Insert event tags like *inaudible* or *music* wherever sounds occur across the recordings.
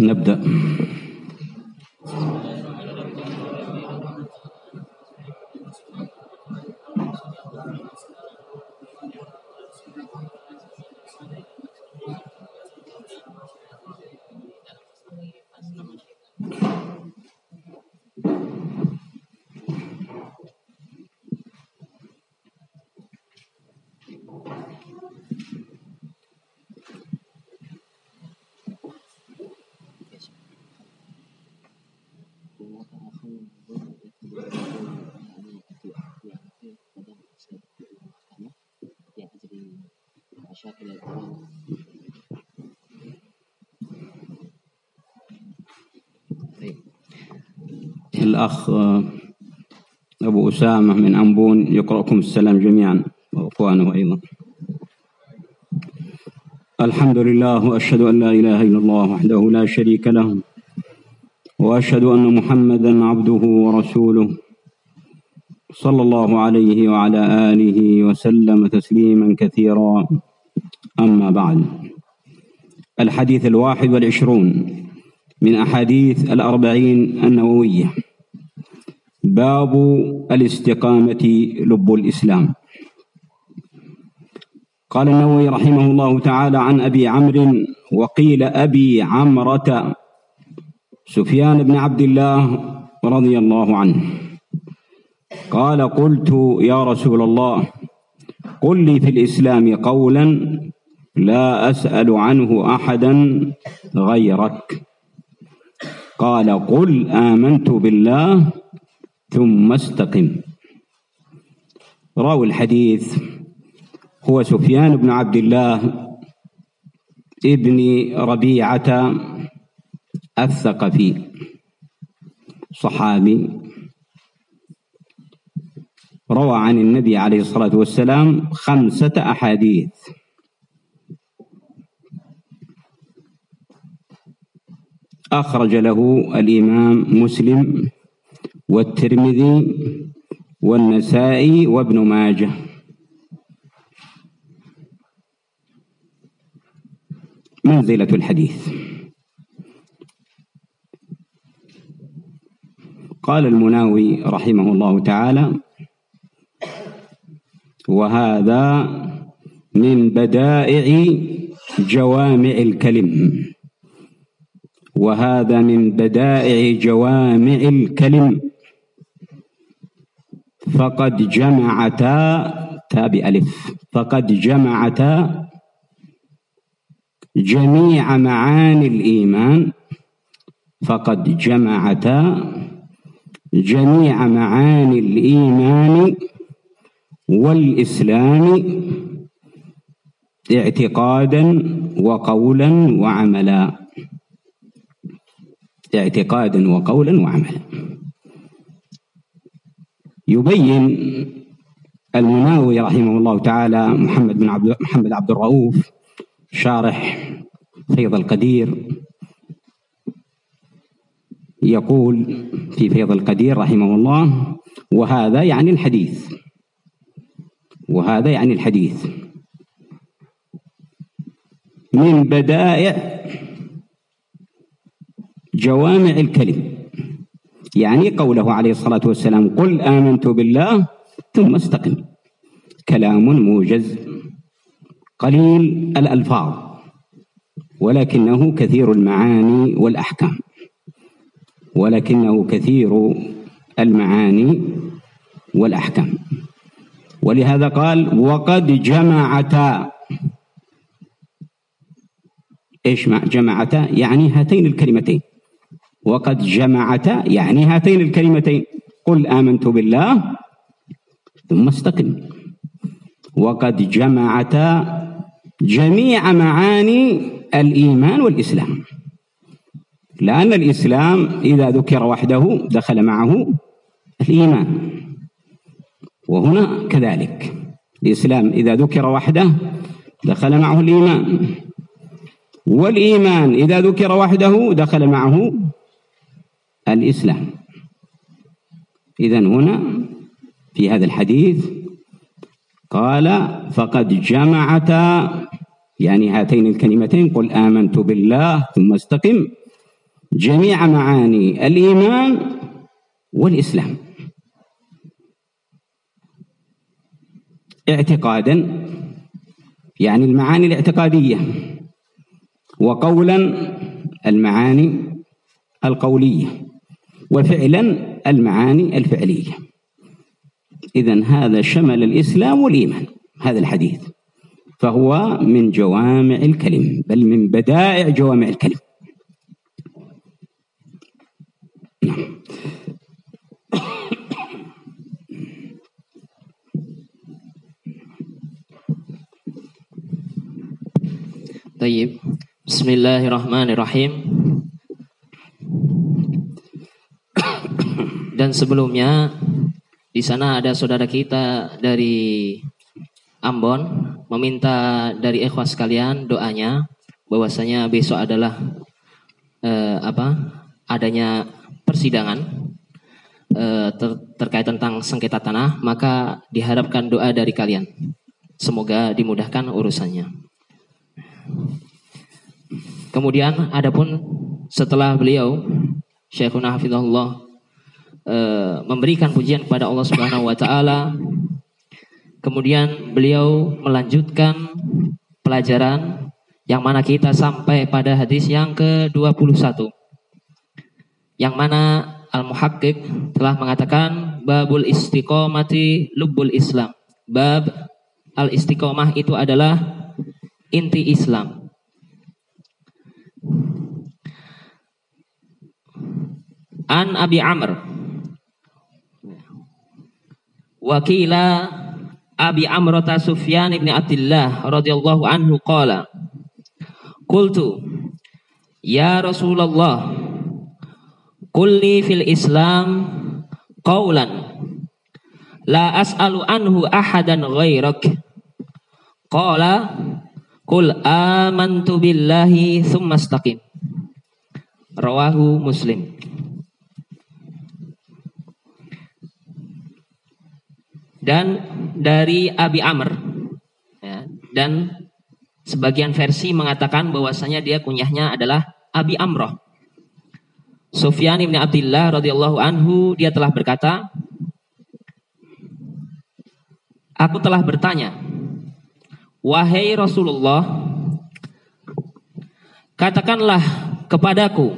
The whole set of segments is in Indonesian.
نبدأ. الأخ أبو أسامة من أنبون يقرأكم السلام جميعا وأخوانه أيضا. الحمد لله وأشهد أن لا إله إلا الله وحده لا شريك له وأشهد أن محمدا عبده ورسوله صلى الله عليه وعلى آله وسلم تسليما كثيرا. أما بعد الحديث الواحد والعشرون من أحاديث الأربعين النووية. باب الاستقامة لب الإسلام. قال النووي رحمه الله تعالى عن أبي عمرو وقيل أبي عمرة سفيان بن عبد الله رضي الله عنه. قال قلت يا رسول الله قل لي في الإسلام قولا لا أسأل عنه أحدا غيرك. قال قل آمنت بالله ثم استقم. راوي الحديث هو سفيان بن عبد الله ابن ربيعة الثقفي صحابي. روى عن النبي عليه الصلاة والسلام خمسة أحاديث. أخرج له الإمام مسلم والترمذي والنسائي وابن ماجه. منزلة الحديث. قال المناوي رحمه الله تعالى وهذا من بدائع جوامع الكلم. وهذا من بدائع جوامع الكلم. فقد جمعتا تاء بألف فقد جمعتا جميع معاني الإيمان فقد جمعتا جميع معاني الإيمان والإسلام اعتقادا وقولا وعملا. اعتقادا وقولا وعملا. يبين المناوي رحمه الله تعالى محمد بن عبد محمد عبد الرؤوف شارح فيض القدير. يقول في فيض القدير رحمه الله وهذا يعني الحديث وهذا يعني الحديث. من بدائع جوامع الكلم. يعني قوله عليه الصلاة والسلام قل آمنت بالله ثم استقم. كلام موجز. قليل الألفاظ ولكنه كثير المعاني والأحكام. ولكنه كثير المعاني والأحكام. ولهذا قال وقد جمعتا. إيش جمعتا؟ يعني هاتين الكلمتين. وقد جمعتا يعني هاتين الكلمتين. قل آمنت بالله ثم استقم. وقد جمعتا جميع معاني الإيمان والإسلام. لأن الإسلام إذا ذكر وحده دخل معه الإيمان. وهنا كذلك. الإسلام إذا ذكر وحده دخل معه الإيمان. والإيمان إذا ذكر وحده دخل معه الإسلام. إذا هنا في هذا الحديث قال فقد جمعتا يعني هاتين الكلمتين قل آمنت بالله ثم استقم جميع معاني الإيمان والإسلام. اعتقادا يعني المعاني الاعتقادية وقولا المعاني القولية. وفعلا المعاني الفعلية إذا هذا شمل الإسلام والإيمان هذا الحديث فهو من جوامع الكلم بل من بدائع جوامع الكلم Tayyib. Bismillahirrahmanirrahim. Dan sebelumnya di sana ada saudara kita dari Ambon meminta dari ikhwas sekalian doanya bahwasanya besok adalah eh, apa? adanya persidangan eh, ter terkait tentang sengketa tanah, maka diharapkan doa dari kalian. Semoga dimudahkan urusannya. Kemudian adapun setelah beliau Syekhuna Hafizahullah e, memberikan pujian kepada Allah Subhanahu wa taala. Kemudian beliau melanjutkan pelajaran yang mana kita sampai pada hadis yang ke-21 yang mana Al-Muhaqqiq telah mengatakan babul istiqomati lubul Islam. Bab al-istiqomah itu adalah inti Islam. An Abi Amr Wakila Abi Amrata Sufyan ibn Abdullah radhiyallahu anhu qala Qultu Ya Rasulullah Qulli fil Islam qawlan La as'alu anhu ahadan ghairak. Qala Qul amantu billahi thumma istaqim Rawahu Muslim dan dari Abi Amr ya, dan sebagian versi mengatakan bahwasanya dia kunyahnya adalah Abi Amroh. Sufyan ibn Abdullah radhiyallahu anhu dia telah berkata, Aku telah bertanya, wahai Rasulullah, katakanlah kepadaku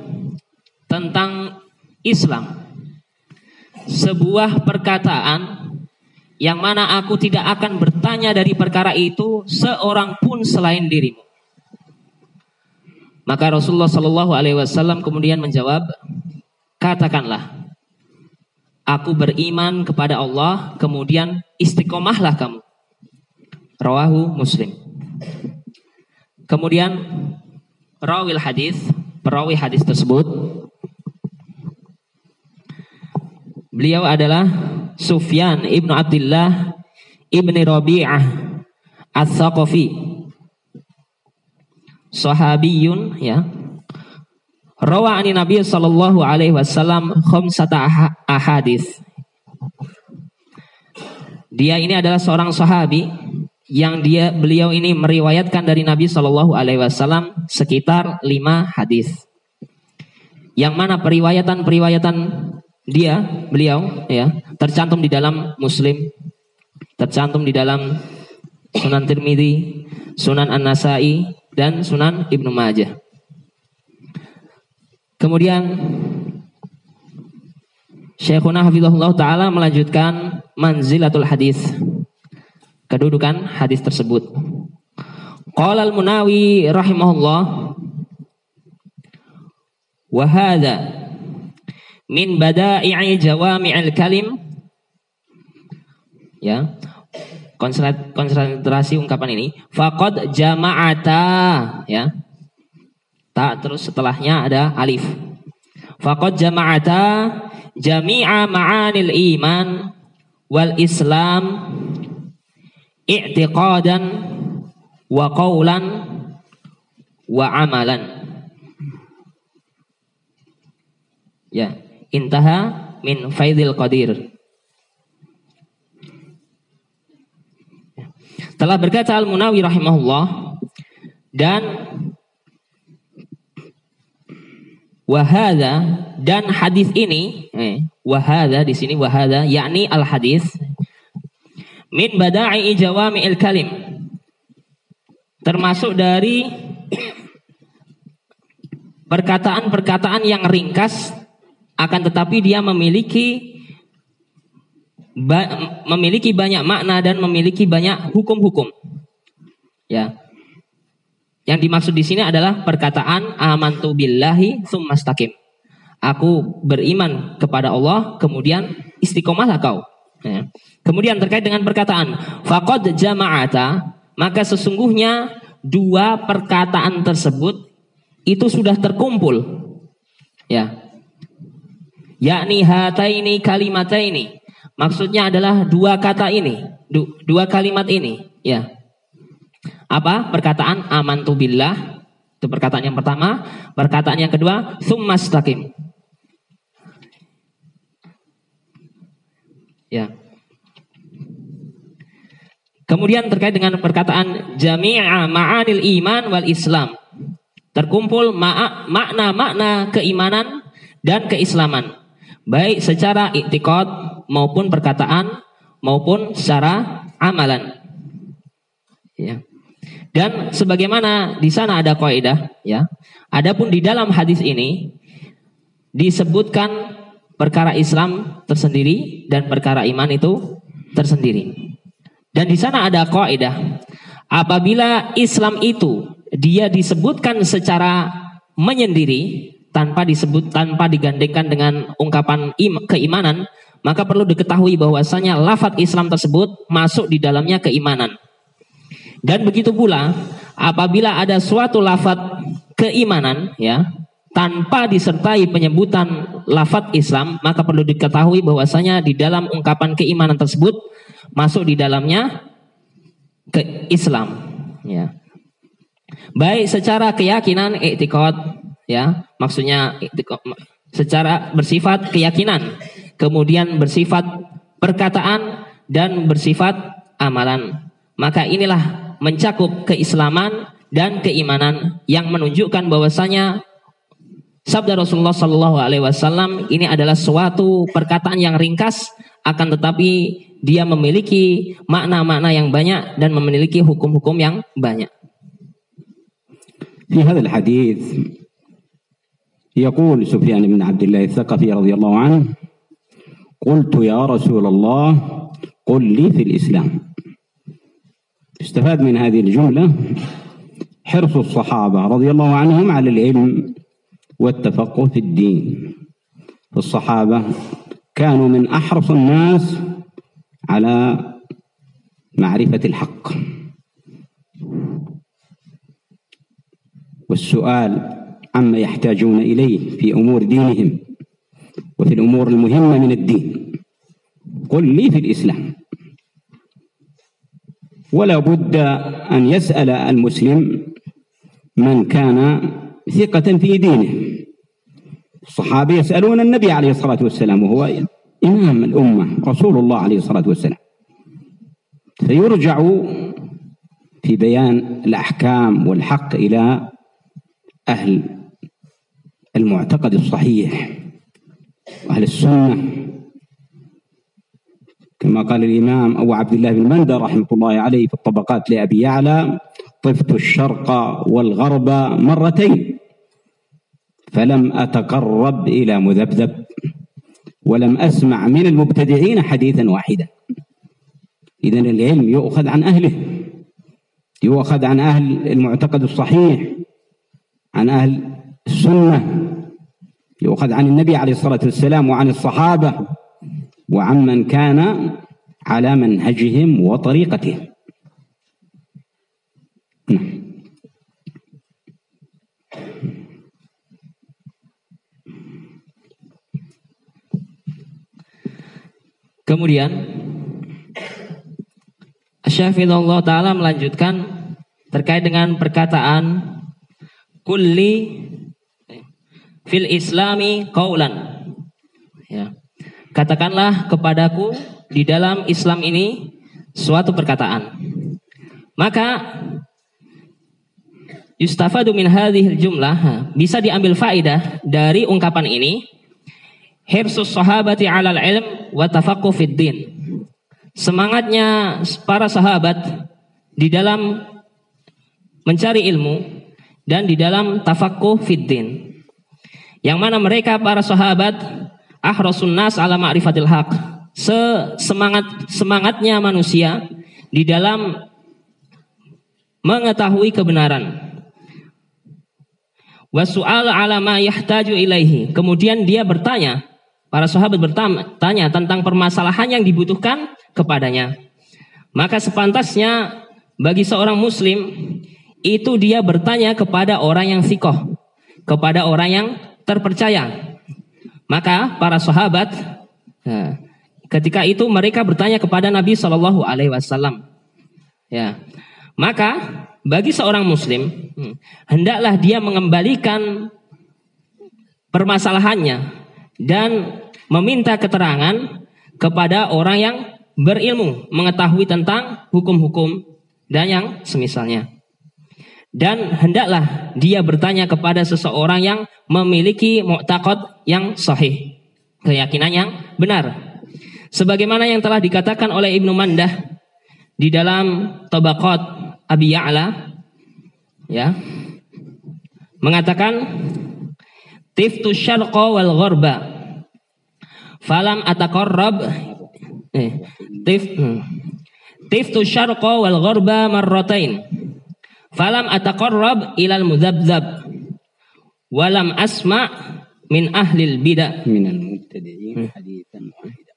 tentang Islam sebuah perkataan yang mana aku tidak akan bertanya dari perkara itu seorang pun selain dirimu. Maka Rasulullah Shallallahu Alaihi Wasallam kemudian menjawab, katakanlah, aku beriman kepada Allah, kemudian istiqomahlah kamu. Rawahu Muslim. Kemudian rawil hadis, perawi hadis tersebut, beliau adalah Sufyan ibnu Abdullah ibni Rabi'ah As-Saqafi. Sahabiyun ya. Rawa ani Nabi sallallahu alaihi wasallam khamsata ahadis Dia ini adalah seorang sahabi yang dia beliau ini meriwayatkan dari Nabi Shallallahu Alaihi Wasallam sekitar lima hadis. Yang mana periwayatan-periwayatan dia beliau ya tercantum di dalam Muslim tercantum di dalam Sunan Tirmidzi, Sunan An-Nasai dan Sunan Ibnu Majah. Kemudian Syekhuna Hafizahullah Ta'ala melanjutkan manzilatul hadis. Kedudukan hadis tersebut. Qala al-Munawi rahimahullah wa min bada'i jawami'il kalim. Ya. Konsentrasi ungkapan ini. Faqad jama'ata. Ya. Tak terus setelahnya ada alif. Faqad jama'ata jami'a ma'anil iman wal islam i'tiqadan wa qawlan wa amalan. Ya intaha min faidil qadir. Telah berkata Al-Munawi rahimahullah dan wahada dan hadis ini eh, wahada di sini wahada yakni al hadis min bada'i jawami'il kalim termasuk dari *clears throat* perkataan-perkataan yang ringkas akan tetapi dia memiliki ba, memiliki banyak makna dan memiliki banyak hukum-hukum. Ya. Yang dimaksud di sini adalah perkataan amantu billahi summastaqim. Aku beriman kepada Allah, kemudian istiqomahlah kau. Ya. Kemudian terkait dengan perkataan faqad jama'ata, maka sesungguhnya dua perkataan tersebut itu sudah terkumpul. Ya. Yakni hataini kalimataini. Maksudnya adalah dua kata ini, dua kalimat ini, ya. Apa? Perkataan amantu billah. Itu perkataan yang pertama. Perkataan yang kedua, summastaqim. Ya. Kemudian terkait dengan perkataan jami'a ma'anil iman wal islam. Terkumpul makna-makna keimanan dan keislaman. Baik secara iktikad maupun perkataan maupun secara amalan. Ya. Dan sebagaimana di sana ada kaidah, ya. Adapun di dalam hadis ini disebutkan perkara Islam tersendiri dan perkara iman itu tersendiri. Dan di sana ada kaidah, apabila Islam itu dia disebutkan secara menyendiri tanpa disebut tanpa digandengkan dengan ungkapan im, keimanan maka perlu diketahui bahwasanya lafat Islam tersebut masuk di dalamnya keimanan. Dan begitu pula apabila ada suatu lafat keimanan ya tanpa disertai penyebutan lafat Islam maka perlu diketahui bahwasanya di dalam ungkapan keimanan tersebut masuk di dalamnya ke Islam ya. Baik secara keyakinan etikot ya maksudnya secara bersifat keyakinan kemudian bersifat perkataan dan bersifat amalan maka inilah mencakup keislaman dan keimanan yang menunjukkan bahwasanya sabda Rasulullah Shallallahu Alaihi Wasallam ini adalah suatu perkataan yang ringkas akan tetapi dia memiliki makna-makna yang banyak dan memiliki hukum-hukum yang banyak. Di hadis يقول سفيان بن عبد الله الثقفي رضي الله عنه قلت يا رسول الله قل لي في الإسلام. استفاد من هذه الجملة حرص الصحابة رضي الله عنهم على العلم والتفقه في الدين. فالصحابة كانوا من أحرص الناس على معرفة الحق. والسؤال عما يحتاجون إليه في أمور دينهم وفي الأمور المهمة من الدين. قل لي في الإسلام. ولا بد أن يسأل المسلم من كان ثقة في دينه. الصحابة يسألون النبي عليه الصلاة والسلام وهو إمام الأمة رسول الله عليه الصلاة والسلام. فيرجع في بيان الأحكام والحق إلى أهل المعتقد الصحيح. أهل السنة. كما قال الإمام أبو عبد الله بن مندى رحمه الله عليه في الطبقات لأبي يعلى طفت الشرق والغرب مرتين فلم أتقرب إلى مذبذب ولم أسمع من المبتدعين حديثا واحدا. إذا العلم يؤخذ عن أهله يؤخذ عن أهل المعتقد الصحيح عن أهل السنة يؤخذ عن النبي عليه الصلاة والسلام وعن الصحابة وعمن كان على منهجهم وطريقتهم نعم Kemudian Syafidullah Ta'ala melanjutkan terkait dengan perkataan kulli fil islami qaulan. Ya. Katakanlah kepadaku di dalam Islam ini suatu perkataan. Maka yustafadu min hadhil jumlah bisa diambil faidah dari ungkapan ini hirsus sahabati 'alal ilm wa tafaqquh fid din. Semangatnya para sahabat di dalam mencari ilmu dan di dalam tafaqquh fid din. Yang mana mereka para sahabat ahrasun nas ala ma'rifatil haq. Semangat semangatnya manusia di dalam mengetahui kebenaran. Wasu'al ala ma yahtaju ilaihi. Kemudian dia bertanya Para sahabat bertanya tentang permasalahan yang dibutuhkan kepadanya. Maka sepantasnya bagi seorang muslim itu dia bertanya kepada orang yang sikoh, kepada orang yang terpercaya. Maka para sahabat ya, ketika itu mereka bertanya kepada Nabi Shallallahu Alaihi Wasallam. Ya, maka bagi seorang muslim hmm, hendaklah dia mengembalikan permasalahannya dan meminta keterangan kepada orang yang berilmu mengetahui tentang hukum-hukum dan yang semisalnya. Dan hendaklah dia bertanya kepada seseorang yang memiliki mu'taqad yang sahih, keyakinan yang benar. Sebagaimana yang telah dikatakan oleh Ibnu Mandah di dalam Tabaqat Abi Ya'la ya mengatakan tiftu syarqa wal gharba falam ataqarrab eh tif hmm. tiftu syarqa wal gharba marratain falam ataqarrab ilal mudzabzab walam asma min ahlil bidah. Min al mubtadi'in hadithan wahida.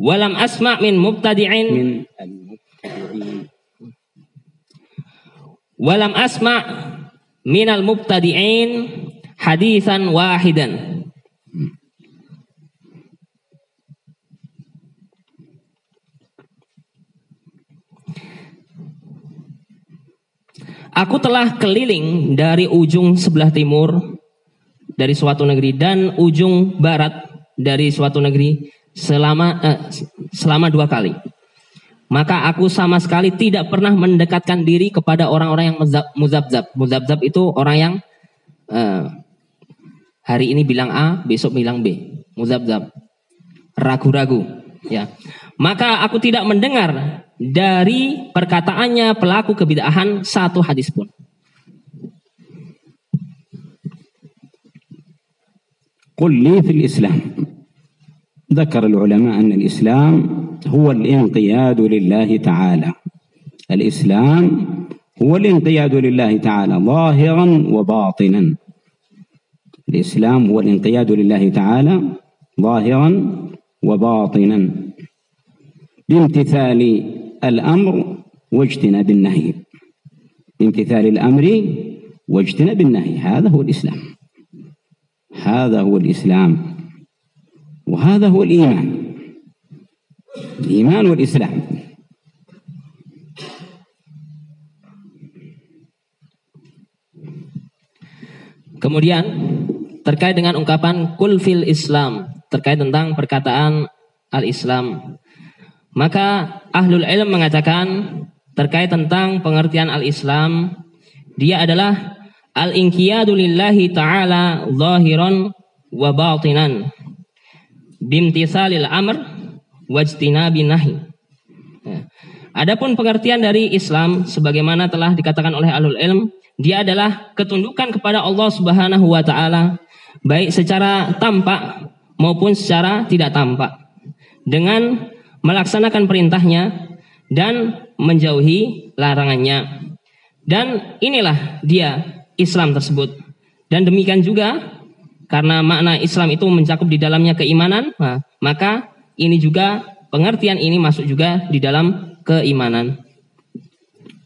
Walam asma min mubtadi'in. Min al mubtadi'in. Walam asma min al mubtadi'in hadisan wahidan. Aku telah keliling dari ujung sebelah timur dari suatu negeri dan ujung barat dari suatu negeri selama eh, selama dua kali. Maka aku sama sekali tidak pernah mendekatkan diri kepada orang-orang yang muzabzab. Muzabzab itu orang yang eh, Hari ini bilang A, besok bilang B. Muzabzab. Ragu-ragu. Ya. Maka aku tidak mendengar dari perkataannya pelaku kebidahan satu hadis pun. قل لي في الإسلام ذكر العلماء أن الإسلام هو الانقياد لله تعالى الإسلام هو الانقياد لله تعالى ظاهرا وباطنا الإسلام هو الانقياد لله تعالى ظاهرا وباطنا بامتثال الأمر واجتناب النهي بامتثال الأمر واجتناب النهي هذا هو الإسلام هذا هو الإسلام وهذا هو الإيمان الإيمان والإسلام Kemudian terkait dengan ungkapan kul fil Islam, terkait tentang perkataan al-Islam. maka ahlul ilm mengatakan terkait tentang pengertian al-Islam, dia adalah al-inqiyadu lillahi ta'ala zahiran wa batinan bimtisalil amr wajtinabi nahi. Ya. Adapun pengertian dari Islam sebagaimana telah dikatakan oleh ahlul ilm, dia adalah ketundukan kepada Allah Subhanahu wa taala baik secara tampak maupun secara tidak tampak dengan melaksanakan perintahnya dan menjauhi larangannya. Dan inilah dia Islam tersebut. Dan demikian juga karena makna Islam itu mencakup di dalamnya keimanan, nah, maka ini juga pengertian ini masuk juga di dalam keimanan.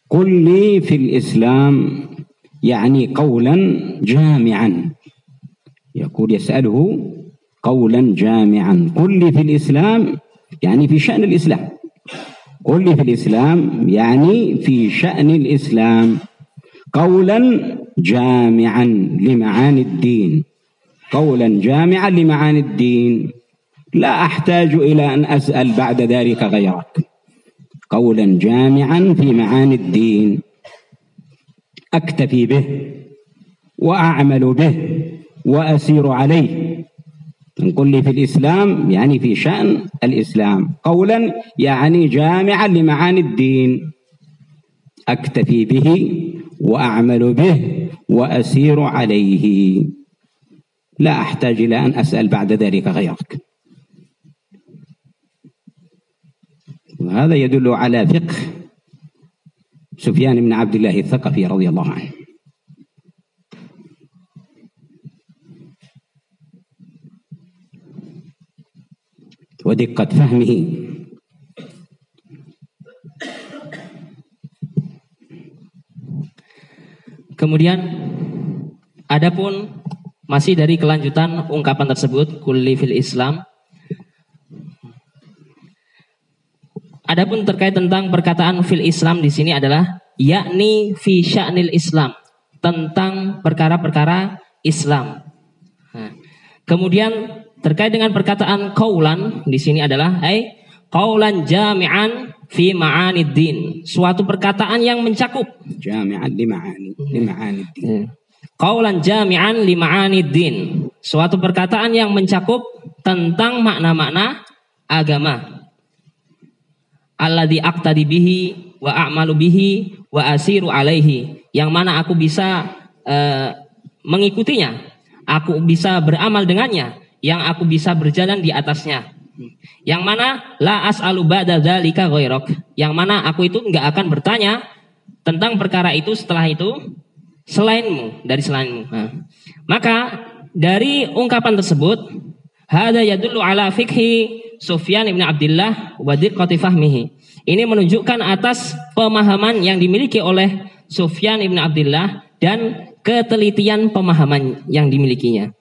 Kulli fil Islam يعني قولا جامعا يقول يسأله قولا جامعا قل لي في الإسلام يعني في شأن الإسلام. قل لي في الإسلام يعني في شأن الإسلام. قولا جامعا لمعاني الدين. قولا جامعا لمعاني الدين. لا أحتاج إلى أن أسأل بعد ذلك غيرك. قولا جامعا في معاني الدين. أكتفي به وأعمل به وأسير عليه. نقول لي في الإسلام يعني في شأن الإسلام. قولا يعني جامعا لمعاني الدين. أكتفي به وأعمل به وأسير عليه. لا أحتاج إلى أن أسأل بعد ذلك غيرك. وهذا يدل على فقه سفيان بن عبد الله الثقفي رضي الله عنه. ودقة فهمه Kemudian adapun masih dari kelanjutan ungkapan tersebut kulli fil Islam Adapun terkait tentang perkataan fil Islam di sini adalah yakni fi sya'nil Islam tentang perkara-perkara Islam. Nah, kemudian terkait dengan perkataan kaulan di sini adalah ai kaulan jami'an fi ma'anid din, suatu perkataan yang mencakup. Jami'an li ma'ani li ma'anid din. Kaulan jami'an li ma'anid din, suatu perkataan yang mencakup tentang makna-makna agama. Alladzi aqtadi bihi wa a'malu bihi wa asiru alaihi. Yang mana aku bisa uh, mengikutinya. Aku bisa beramal dengannya yang aku bisa berjalan di atasnya yang mana la as'alu ba'da dzalika yang mana aku itu enggak akan bertanya tentang perkara itu setelah itu selainmu dari selainmu nah, maka dari ungkapan tersebut hada yadullu ala fikhi Sufyan ibn Abdullah wa fahmihi. Ini menunjukkan atas pemahaman yang dimiliki oleh Sufyan ibn Abdullah dan ketelitian pemahaman yang dimilikinya.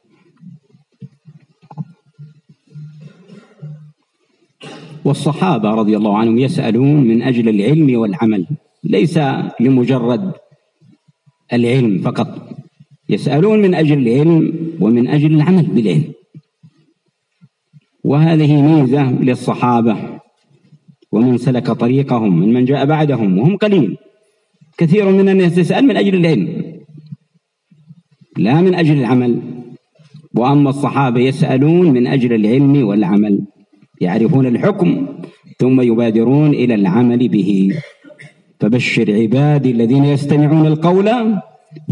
والصحابة رضي الله عنهم يسألون من أجل العلم والعمل ليس لمجرد العلم فقط. يسألون من أجل العلم ومن أجل العمل بالعلم. وهذه ميزة للصحابة ومن سلك طريقهم من من جاء بعدهم وهم قليل. كثير من الناس يسأل من أجل العلم لا من أجل العمل. وأما الصحابة يسألون من أجل العلم والعمل. يعرفون الحكم ثم يبادرون إلى العمل به. فبشر عبادي الذين يستمعون القول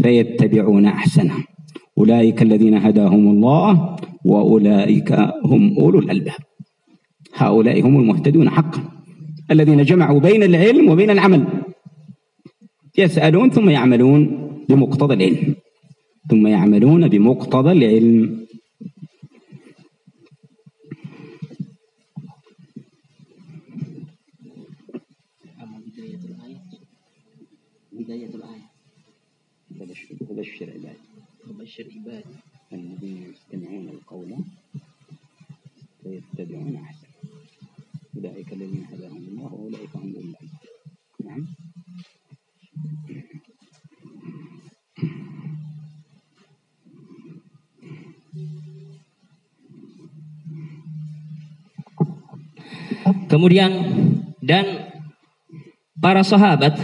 فيتبعون أحسنه. أولئك الذين هداهم الله وأولئك هم أولو الألباب. هؤلاء هم المهتدون حقا. الذين جمعوا بين العلم وبين العمل. يسألون ثم يعملون بمقتضى العلم. ثم يعملون بمقتضى العلم. وبشر عبادي وبشر عبادي الذين يستمعون القول ويتبعون أحسن أولئك الذين هداهم الله وأولئك هم أولو الألباب نعم Kemudian dan para sahabat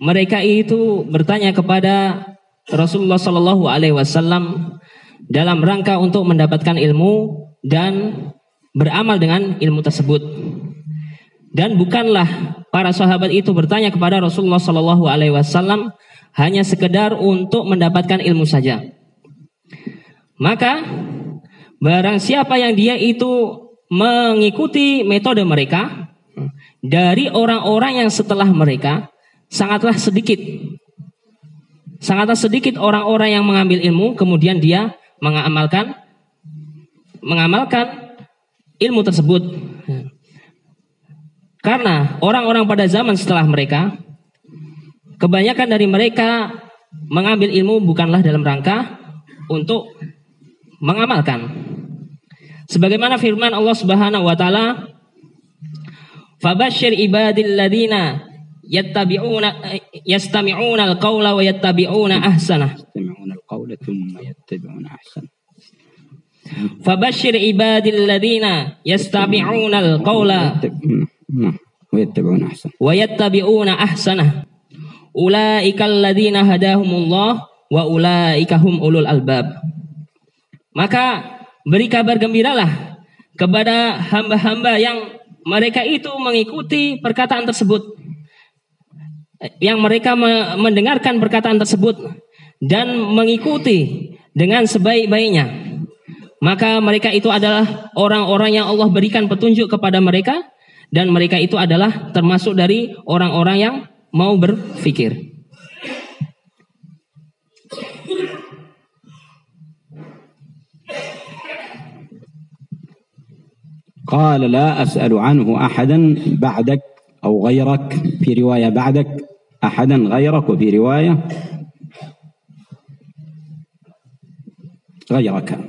mereka itu bertanya kepada Rasulullah Shallallahu Alaihi Wasallam dalam rangka untuk mendapatkan ilmu dan beramal dengan ilmu tersebut. Dan bukanlah para sahabat itu bertanya kepada Rasulullah Shallallahu Alaihi Wasallam hanya sekedar untuk mendapatkan ilmu saja. Maka barang siapa yang dia itu mengikuti metode mereka dari orang-orang yang setelah mereka sangatlah sedikit. Sangatlah sedikit orang-orang yang mengambil ilmu kemudian dia mengamalkan mengamalkan ilmu tersebut. Karena orang-orang pada zaman setelah mereka kebanyakan dari mereka mengambil ilmu bukanlah dalam rangka untuk mengamalkan. Sebagaimana firman Allah Subhanahu wa taala, "Fabashshir ibadil ladina yattabi'una yastami'una al-qawla wa yattabi'una ahsana. Yastami'una al-qawla thumma yattabi'una ahsana. Fabashshir ibadil ladzina yastami'una al-qawla wa yattabi'una ahsana. Wa yattabi'una ahsana. Ulaikal ladzina hadahumullah wa ulaika hum ulul albab. Maka beri kabar gembiralah kepada hamba-hamba yang mereka itu mengikuti perkataan tersebut Yang mereka mendengarkan perkataan tersebut dan mengikuti dengan sebaik-baiknya. Maka mereka itu adalah orang-orang yang Allah berikan petunjuk kepada mereka dan mereka itu adalah termasuk dari orang-orang yang mau berfikir. قال لا أسأل عنه أحدا بعدك أو غيرك في رواية بعدك أحدا غيرك وفي رواية؟ غيرك.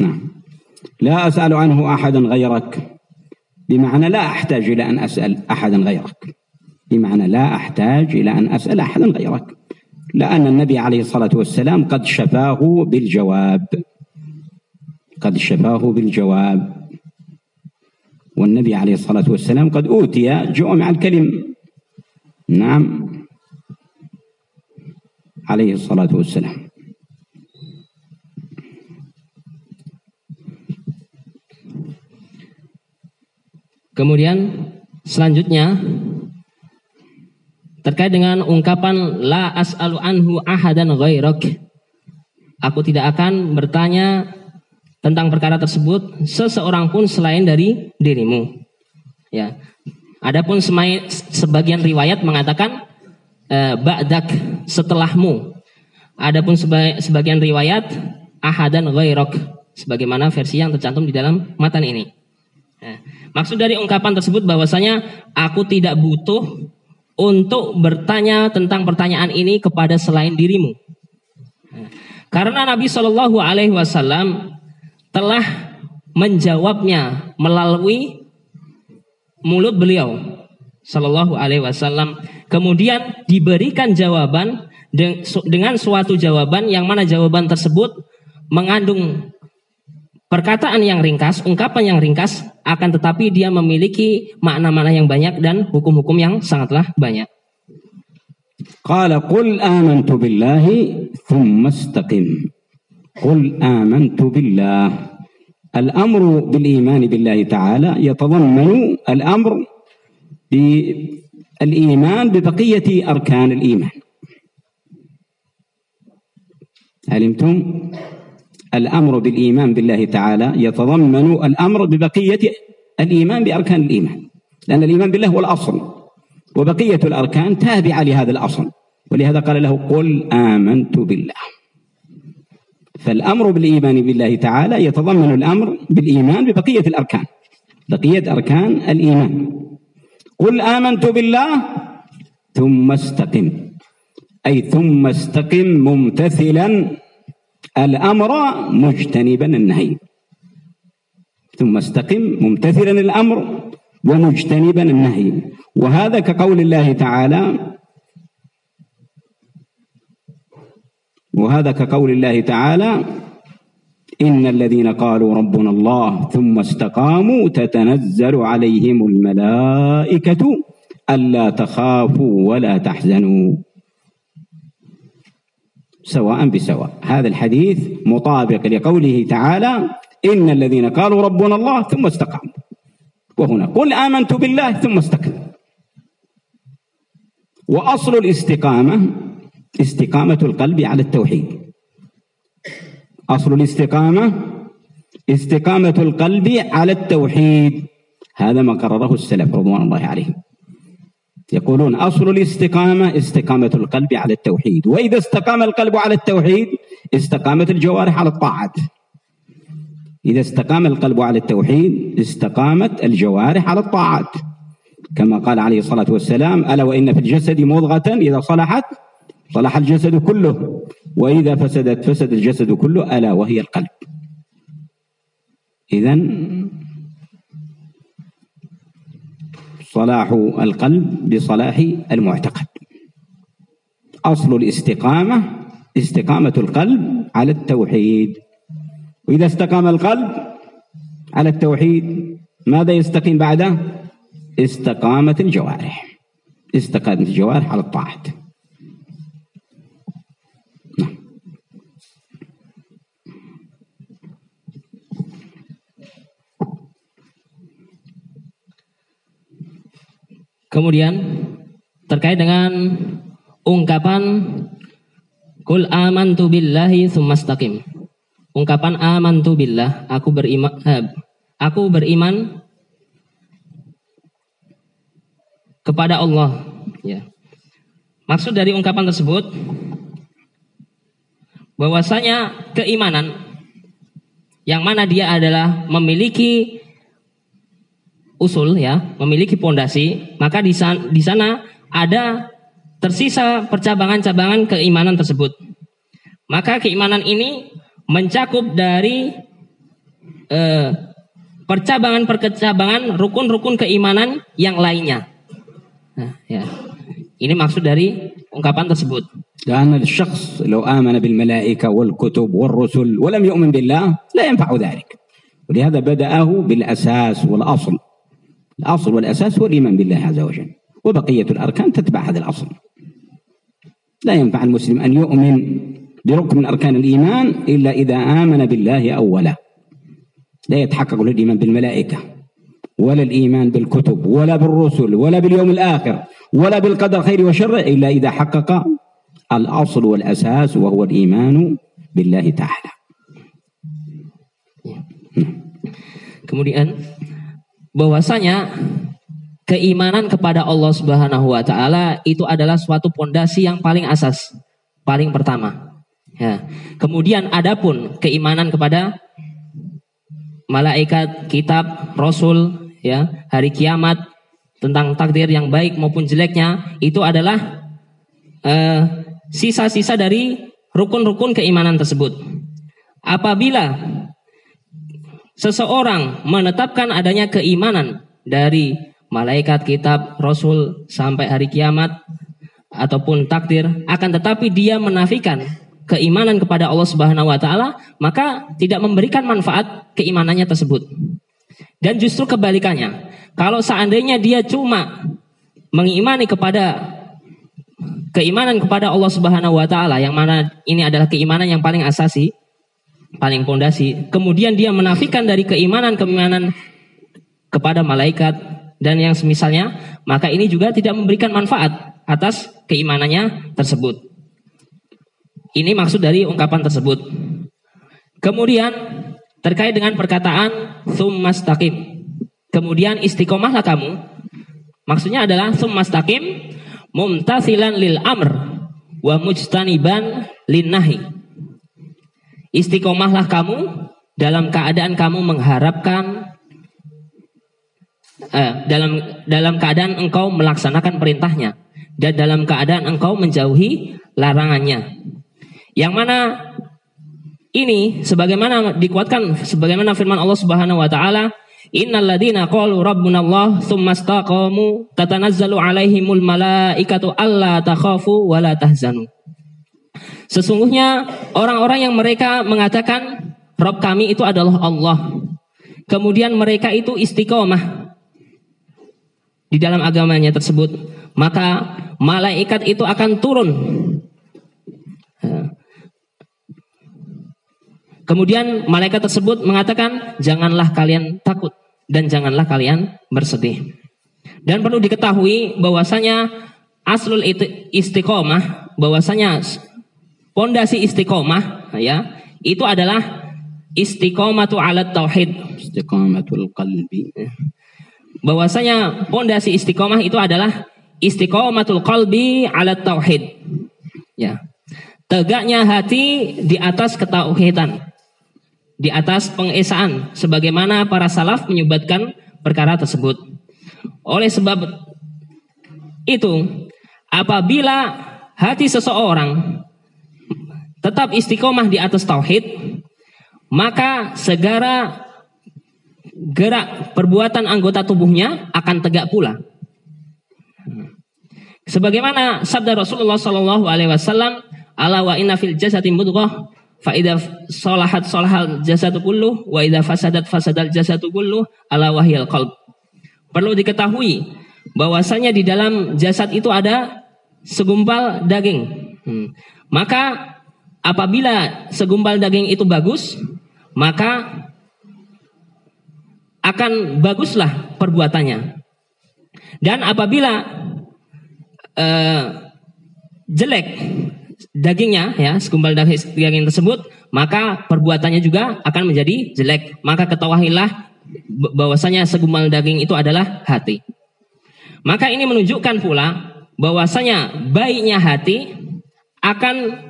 نعم. لا أسأل عنه أحدا غيرك. بمعنى لا أحتاج إلى أن أسأل أحدا غيرك. بمعنى لا أحتاج إلى أن أسأل أحدا غيرك. لأن النبي عليه الصلاة والسلام قد شفاه بالجواب. قد شفاه بالجواب. والنبي عليه الصلاة والسلام قد أوتي جوامع الكلم. نعم. عليه الصلاة والسلام Kemudian selanjutnya terkait dengan ungkapan la as'alu anhu ahadan ghairak. Aku tidak akan bertanya tentang perkara tersebut seseorang pun selain dari dirimu. Ya. Adapun sebagian riwayat mengatakan e, ba'dak setelahmu. Adapun sebagian riwayat ahadan ghairak sebagaimana versi yang tercantum di dalam matan ini. Ya. Maksud dari ungkapan tersebut bahwasanya aku tidak butuh untuk bertanya tentang pertanyaan ini kepada selain dirimu. Ya. Karena Nabi Shallallahu Alaihi Wasallam telah menjawabnya melalui mulut beliau Shallallahu Alaihi Wasallam. Kemudian diberikan jawaban dengan suatu jawaban yang mana jawaban tersebut mengandung perkataan yang ringkas, ungkapan yang ringkas, akan tetapi dia memiliki makna-makna yang banyak dan hukum-hukum yang sangatlah banyak. Qala qul amantu billahi thumma istaqim. Qul amantu billah. Al-amru bil iman billahi ta'ala al-amr بالإيمان ببقية أركان الإيمان. علمتم؟ الأمر بالإيمان بالله تعالى يتضمن الأمر ببقية الإيمان بأركان الإيمان. لأن الإيمان بالله هو الأصل وبقية الأركان تابعة لهذا الأصل. ولهذا قال له قل آمنت بالله. فالأمر بالإيمان بالله تعالى يتضمن الأمر بالإيمان ببقية الأركان. بقية أركان الإيمان. قل آمنت بالله ثم استقم. أي ثم استقم ممتثلا الأمر مجتنبا النهي. ثم استقم ممتثلا الأمر ومجتنبا النهي. وهذا كقول الله تعالى وهذا كقول الله تعالى إن الذين قالوا ربنا الله ثم استقاموا تتنزل عليهم الملائكة ألا تخافوا ولا تحزنوا. سواء بسواء. هذا الحديث مطابق لقوله تعالى إن الذين قالوا ربنا الله ثم استقاموا. وهنا قل آمنت بالله ثم استقم وأصل الاستقامة استقامة القلب على التوحيد. أصل الاستقامة استقامة القلب على التوحيد. هذا ما قرره السلف رضوان الله عليهم. يقولون أصل الاستقامة استقامة القلب على التوحيد. وإذا استقام القلب على التوحيد استقامت الجوارح على الطاعات. إذا استقام القلب على التوحيد استقامت الجوارح على الطاعات. كما قال عليه الصلاة والسلام ألا وإن في الجسد مضغة إذا صلحت صلح الجسد كله وإذا فسدت فسد الجسد كله ألا وهي القلب. إذا صلاح القلب بصلاح المعتقد. أصل الاستقامة استقامة القلب على التوحيد. وإذا استقام القلب على التوحيد ماذا يستقيم بعده؟ استقامت الجوارح. استقامت الجوارح على الطاعة Kemudian terkait dengan ungkapan Kul amantu billahi tsumastaqim. Ungkapan amantu billah, aku beriman eh, aku beriman kepada Allah, ya. Maksud dari ungkapan tersebut bahwasanya keimanan yang mana dia adalah memiliki usul ya, memiliki pondasi, maka di sana, di sana ada tersisa percabangan-cabangan keimanan tersebut. Maka keimanan ini mencakup dari eh, percabangan-percabangan rukun-rukun keimanan yang lainnya. Nah, ya. Ini maksud dari ungkapan tersebut. لأن الشخص لو آمن بالملائكة والكتب والرسل ولم يؤمن بالله لا ينفع ذلك ولهذا بدأه بالأساس والأصل الأصل والأساس هو الإيمان بالله عز وجل وبقية الأركان تتبع هذا الأصل. لا ينفع المسلم أن يؤمن بركن من أركان الإيمان إلا إذا آمن بالله أولا. لا يتحقق له الإيمان بالملائكة ولا الإيمان بالكتب ولا بالرسل ولا باليوم الآخر ولا بالقدر خير وشر إلا إذا حقق الأصل والأساس وهو الإيمان بالله تعالى. Kemudian bahwasanya keimanan kepada Allah Subhanahu wa taala itu adalah suatu pondasi yang paling asas, paling pertama. Ya. Kemudian adapun keimanan kepada malaikat, kitab, rasul, ya, hari kiamat, tentang takdir yang baik maupun jeleknya itu adalah eh, sisa-sisa uh, dari rukun-rukun keimanan tersebut. Apabila seseorang menetapkan adanya keimanan dari malaikat, kitab, rasul sampai hari kiamat ataupun takdir akan tetapi dia menafikan keimanan kepada Allah Subhanahu wa taala maka tidak memberikan manfaat keimanannya tersebut. Dan justru kebalikannya, kalau seandainya dia cuma mengimani kepada keimanan kepada Allah Subhanahu wa taala yang mana ini adalah keimanan yang paling asasi, paling pondasi, kemudian dia menafikan dari keimanan-keimanan kepada malaikat dan yang semisalnya, maka ini juga tidak memberikan manfaat atas keimanannya tersebut. Ini maksud dari ungkapan tersebut. Kemudian terkait dengan perkataan summastaqim. Kemudian istiqomahlah kamu. Maksudnya adalah summastaqim mumtasilan lil amr wa mujtaniban lin nahi. Istiqomahlah kamu dalam keadaan kamu mengharapkan eh, dalam dalam keadaan engkau melaksanakan perintahnya dan dalam keadaan engkau menjauhi larangannya. Yang mana ini sebagaimana dikuatkan sebagaimana firman Allah Subhanahu wa taala Innal ladina qalu rabbuna Allah istaqamu tatanazzalu alaihimul malaikatu alla takhafu wa la tahzanu. Sesungguhnya orang-orang yang mereka mengatakan Rob kami itu adalah Allah. Kemudian mereka itu istiqomah di dalam agamanya tersebut, maka malaikat itu akan turun. Kemudian malaikat tersebut mengatakan, "Janganlah kalian takut dan janganlah kalian bersedih." Dan perlu diketahui bahwasanya aslul istiqomah, bahwasanya pondasi istiqomah ya, itu adalah istiqomatu alat tauhid. Istiqomatul qalbi bahwasanya pondasi istiqomah itu adalah istiqomatul qalbi ala tauhid. Ya. Tegaknya hati di atas ketauhidan. Di atas pengesaan sebagaimana para salaf menyebutkan perkara tersebut. Oleh sebab itu, apabila hati seseorang tetap istiqomah di atas tauhid, maka segera gerak perbuatan anggota tubuhnya akan tegak pula. Sebagaimana sabda Rasulullah Shallallahu Alaihi Wasallam, "Ala wa inna fil jasadi mudghah, fa idza salahat salahal jasadu kulluh, wa idza fasadat fasadal jasadu kulluh, ala wahyal qalb." Perlu diketahui bahwasanya di dalam jasad itu ada segumpal daging. Hmm. Maka apabila segumpal daging itu bagus, maka akan baguslah perbuatannya. Dan apabila uh, jelek dagingnya ya segumpal daging tersebut maka perbuatannya juga akan menjadi jelek maka ketawahilah bahwasanya segumpal daging itu adalah hati maka ini menunjukkan pula bahwasanya baiknya hati akan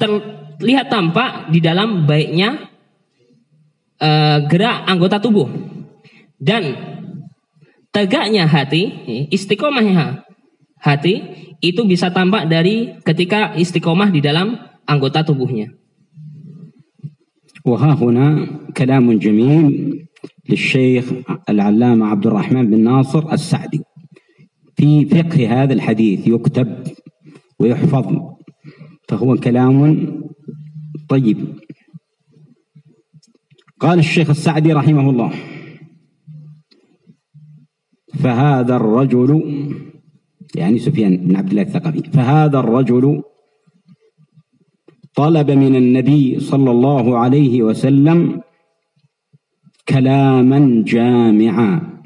terlihat tampak di dalam baiknya uh, gerak anggota tubuh dan tegaknya hati istiqomahnya hati itu bisa tampak dari ketika istiqomah di dalam anggota tubuhnya. وها هنا كلام جميل للشيخ العلامة عبد الرحمن بن ناصر السعدي في فقه هذا الحديث يكتب ويحفظ فهو كلام طيب. قال الشيخ السعدي رحمه الله فهذا الرجل يعني سفيان بن عبد الله الثقفي فهذا الرجل طلب من النبي صلى الله عليه وسلم كلاما جامعا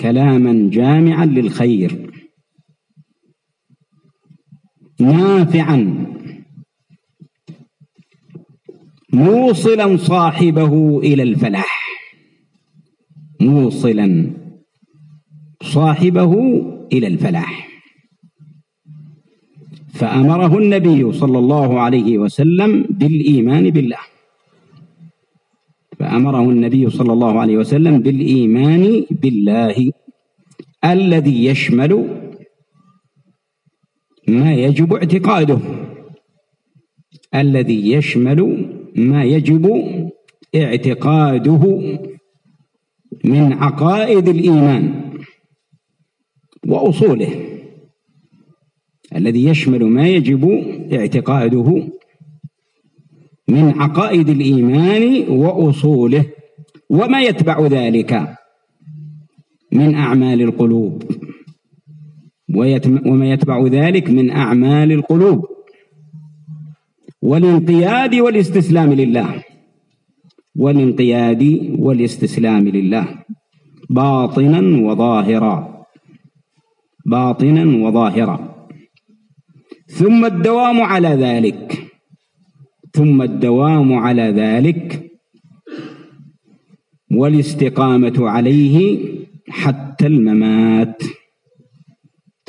كلاما جامعا للخير. نافعا. موصلا صاحبه إلى الفلاح. موصلا صاحبه إلى الفلاح. فأمره النبي صلى الله عليه وسلم بالإيمان بالله. فأمره النبي صلى الله عليه وسلم بالإيمان بالله الذي يشمل ما يجب اعتقاده. الذي يشمل ما يجب اعتقاده من عقائد الإيمان وأصوله. الذي يشمل ما يجب اعتقاده من عقائد الإيمان وأصوله. وما يتبع ذلك من أعمال القلوب. وما يتبع ذلك من أعمال القلوب والانقياد والاستسلام لله. والانقياد والاستسلام لله. باطنا وظاهرا. باطنا وظاهرا. ثم الدوام على ذلك. ثم الدوام على ذلك والاستقامة عليه حتى الممات.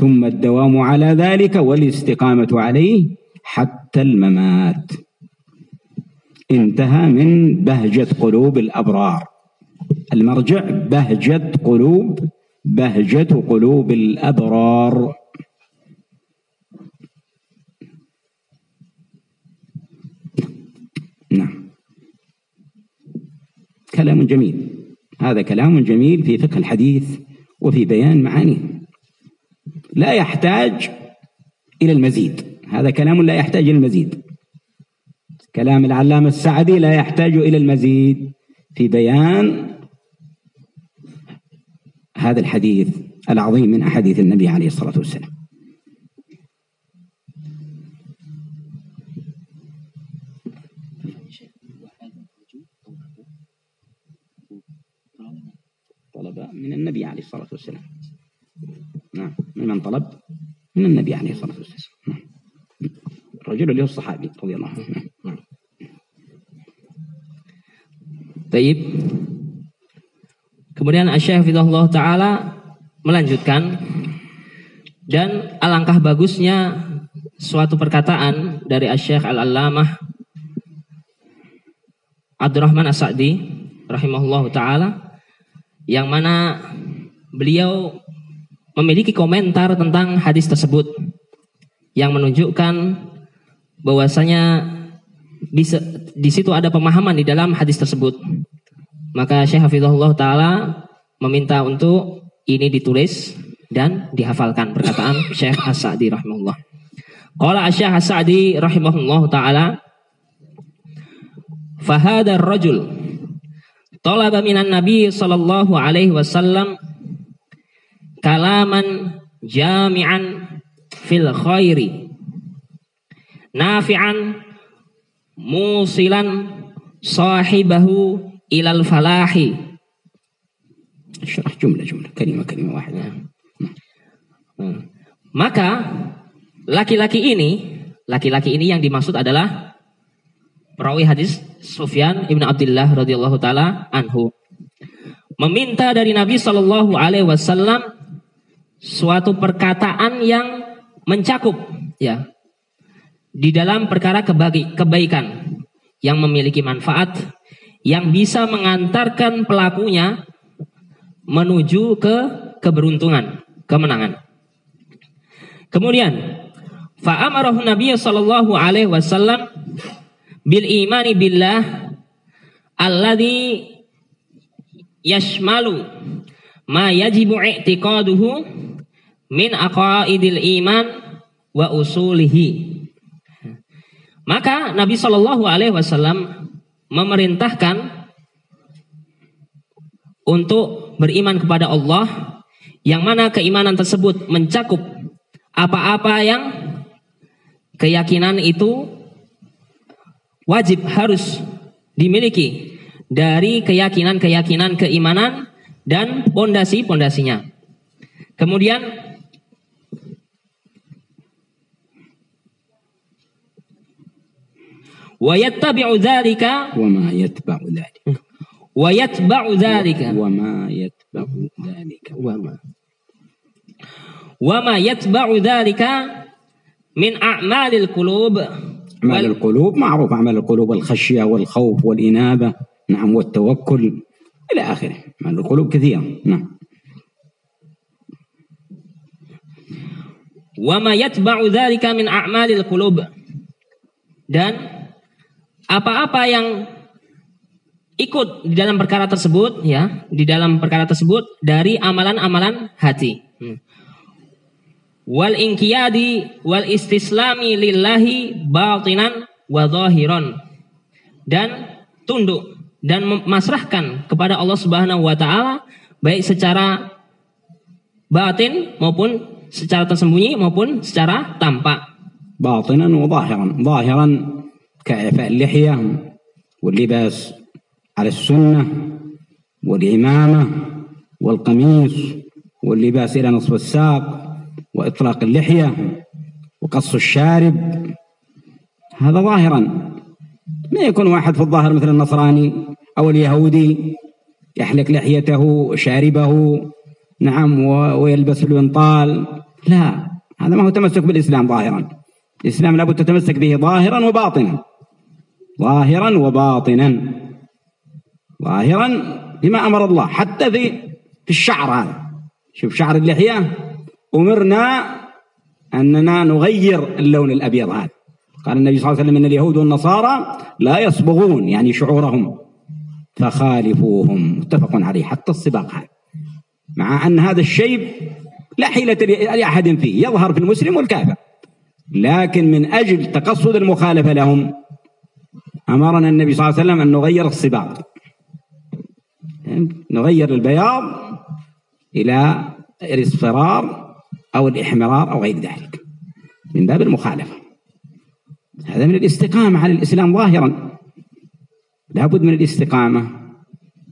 ثم الدوام على ذلك والاستقامة عليه حتى الممات. انتهى من بهجة قلوب الأبرار. المرجع بهجة قلوب بهجة قلوب الأبرار. نعم. كلام جميل. هذا كلام جميل في فقه الحديث وفي بيان معانيه. لا يحتاج إلى المزيد. هذا كلام لا يحتاج إلى المزيد. كلام العلامة السعدي لا يحتاج إلى المزيد في بيان هذا الحديث العظيم من أحاديث النبي عليه الصلاة والسلام. من النبي عليه الصلاة والسلام. نعم من طلب من النبي عليه الصلاة والسلام نعم الرجل اللي هو الصحابي رضي الله عنه نعم Taib. Kemudian Syekh Fidahullah Ta'ala melanjutkan dan alangkah bagusnya suatu perkataan dari Syekh Al-Allamah Abdurrahman As-Sa'di rahimahullah ta'ala yang mana beliau memiliki komentar tentang hadis tersebut yang menunjukkan bahwasanya bisa di situ ada pemahaman di dalam hadis tersebut. Maka Syekh Hafizahullah taala meminta untuk ini ditulis dan dihafalkan perkataan *coughs* Syekh As-Sa'di rahimahullah. Qala Syekh As-Sa'di rahimahullah taala Fahadar rajul talaba minan nabi sallallahu alaihi wasallam kalaman jami'an fil khairi. Nafi'an musilan sahibahu ilal falahi. Syarah jumlah jumlah. Kalimah kalimah wahid hmm. maka laki-laki ini laki-laki ini yang dimaksud adalah perawi hadis Sufyan ibn Abdullah radhiyallahu taala anhu. Meminta dari Nabi Shallallahu alaihi wasallam suatu perkataan yang mencakup ya di dalam perkara kebagi, kebaikan yang memiliki manfaat yang bisa mengantarkan pelakunya menuju ke keberuntungan, kemenangan. Kemudian fa'amarahu Nabi sallallahu alaihi wasallam bil imani billah alladhi yashmalu ma yajibu i'tiqaduhu min aqaidil iman wa usulihi. Maka Nabi Shallallahu alaihi wasallam memerintahkan untuk beriman kepada Allah yang mana keimanan tersebut mencakup apa-apa yang keyakinan itu wajib harus dimiliki dari keyakinan-keyakinan keimanan dan pondasi-pondasinya. Kemudian ويتبع ذلك وما يتبع ذلك. ويتبع ذلك. وما يتبع ذلك. وما. وما يتبع ذلك من أعمال القلوب. أعمال القلوب معروف أعمال القلوب الخشية والخوف والإنابة. نعم والتوكل إلى آخره. أعمال القلوب كثيرة. نعم. وما يتبع ذلك من أعمال القلوب. dan apa-apa yang ikut di dalam perkara tersebut ya di dalam perkara tersebut dari amalan-amalan hati. Hmm. Wal inkiyadi wal istislami lillahi batinan wa zahiran dan tunduk dan memasrahkan kepada Allah Subhanahu wa taala baik secara batin maupun secara tersembunyi maupun secara tampak. Batinan wa zahiran. Zahiran كإعفاء اللحية واللباس على السنة والعمامة والقميص واللباس إلى نصف الساق وإطلاق اللحية وقص الشارب. هذا ظاهرا. ما يكون واحد في الظاهر مثل النصراني أو اليهودي يحلق لحيته شاربه نعم ويلبس البنطال. لا هذا ما هو تمسك بالإسلام ظاهرا. الإسلام لابد تتمسك به ظاهرا وباطنا. ظاهرا وباطنا. ظاهرا بما أمر الله. حتى في في الشعر هذا. شوف شعر اللحية. أمرنا أننا نغير اللون الأبيض هذا. قال النبي صلى الله عليه وسلم إن اليهود والنصارى لا يصبغون يعني شعورهم. فخالفوهم. متفق عليه. حتى الصباغ هذا. مع أن هذا الشيب لا حيلة لأحد فيه. يظهر في المسلم والكافر. لكن من أجل تقصد المخالفة لهم أمرنا النبي صلى الله عليه وسلم أن نغير الصباغ. نغير البياض إلى الاصفرار أو الإحمرار أو غير ذلك. من باب المخالفة. هذا من الاستقامة على الإسلام ظاهرا. لابد من الاستقامة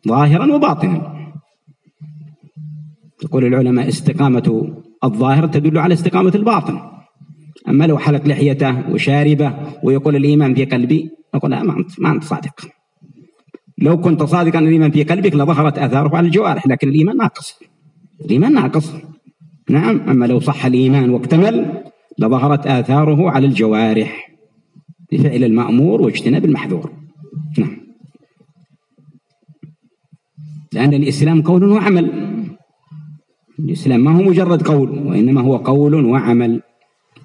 ظاهرا وباطنا. يقول العلماء استقامة الظاهر تدل على استقامة الباطن. أما لو حلق لحيته وشاربه ويقول الإيمان في قلبي نقول لا ما أنت, ما أنت صادق. لو كنت صادقا الإيمان في قلبك لظهرت آثاره على الجوارح لكن الإيمان ناقص. الإيمان ناقص. نعم أما لو صح الإيمان واكتمل لظهرت آثاره على الجوارح بفعل المأمور واجتناب المحذور. نعم. لأن الإسلام قول وعمل. الإسلام ما هو مجرد قول وإنما هو قول وعمل.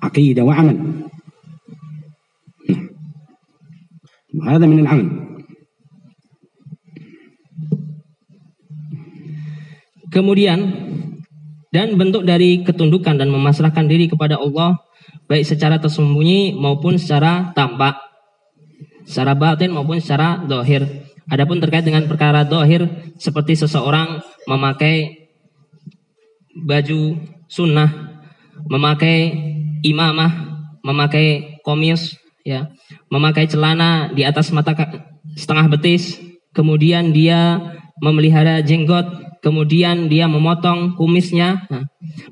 عقيدة وعمل نعم وهذا من العمل Kemudian dan bentuk dari ketundukan dan memasrahkan diri kepada Allah baik secara tersembunyi maupun secara tampak, secara batin maupun secara dohir. Adapun terkait dengan perkara dohir seperti seseorang memakai baju sunnah, memakai imamah, memakai komis, ya, memakai celana di atas mata setengah betis, kemudian dia memelihara jenggot, kemudian dia memotong kumisnya. Nah,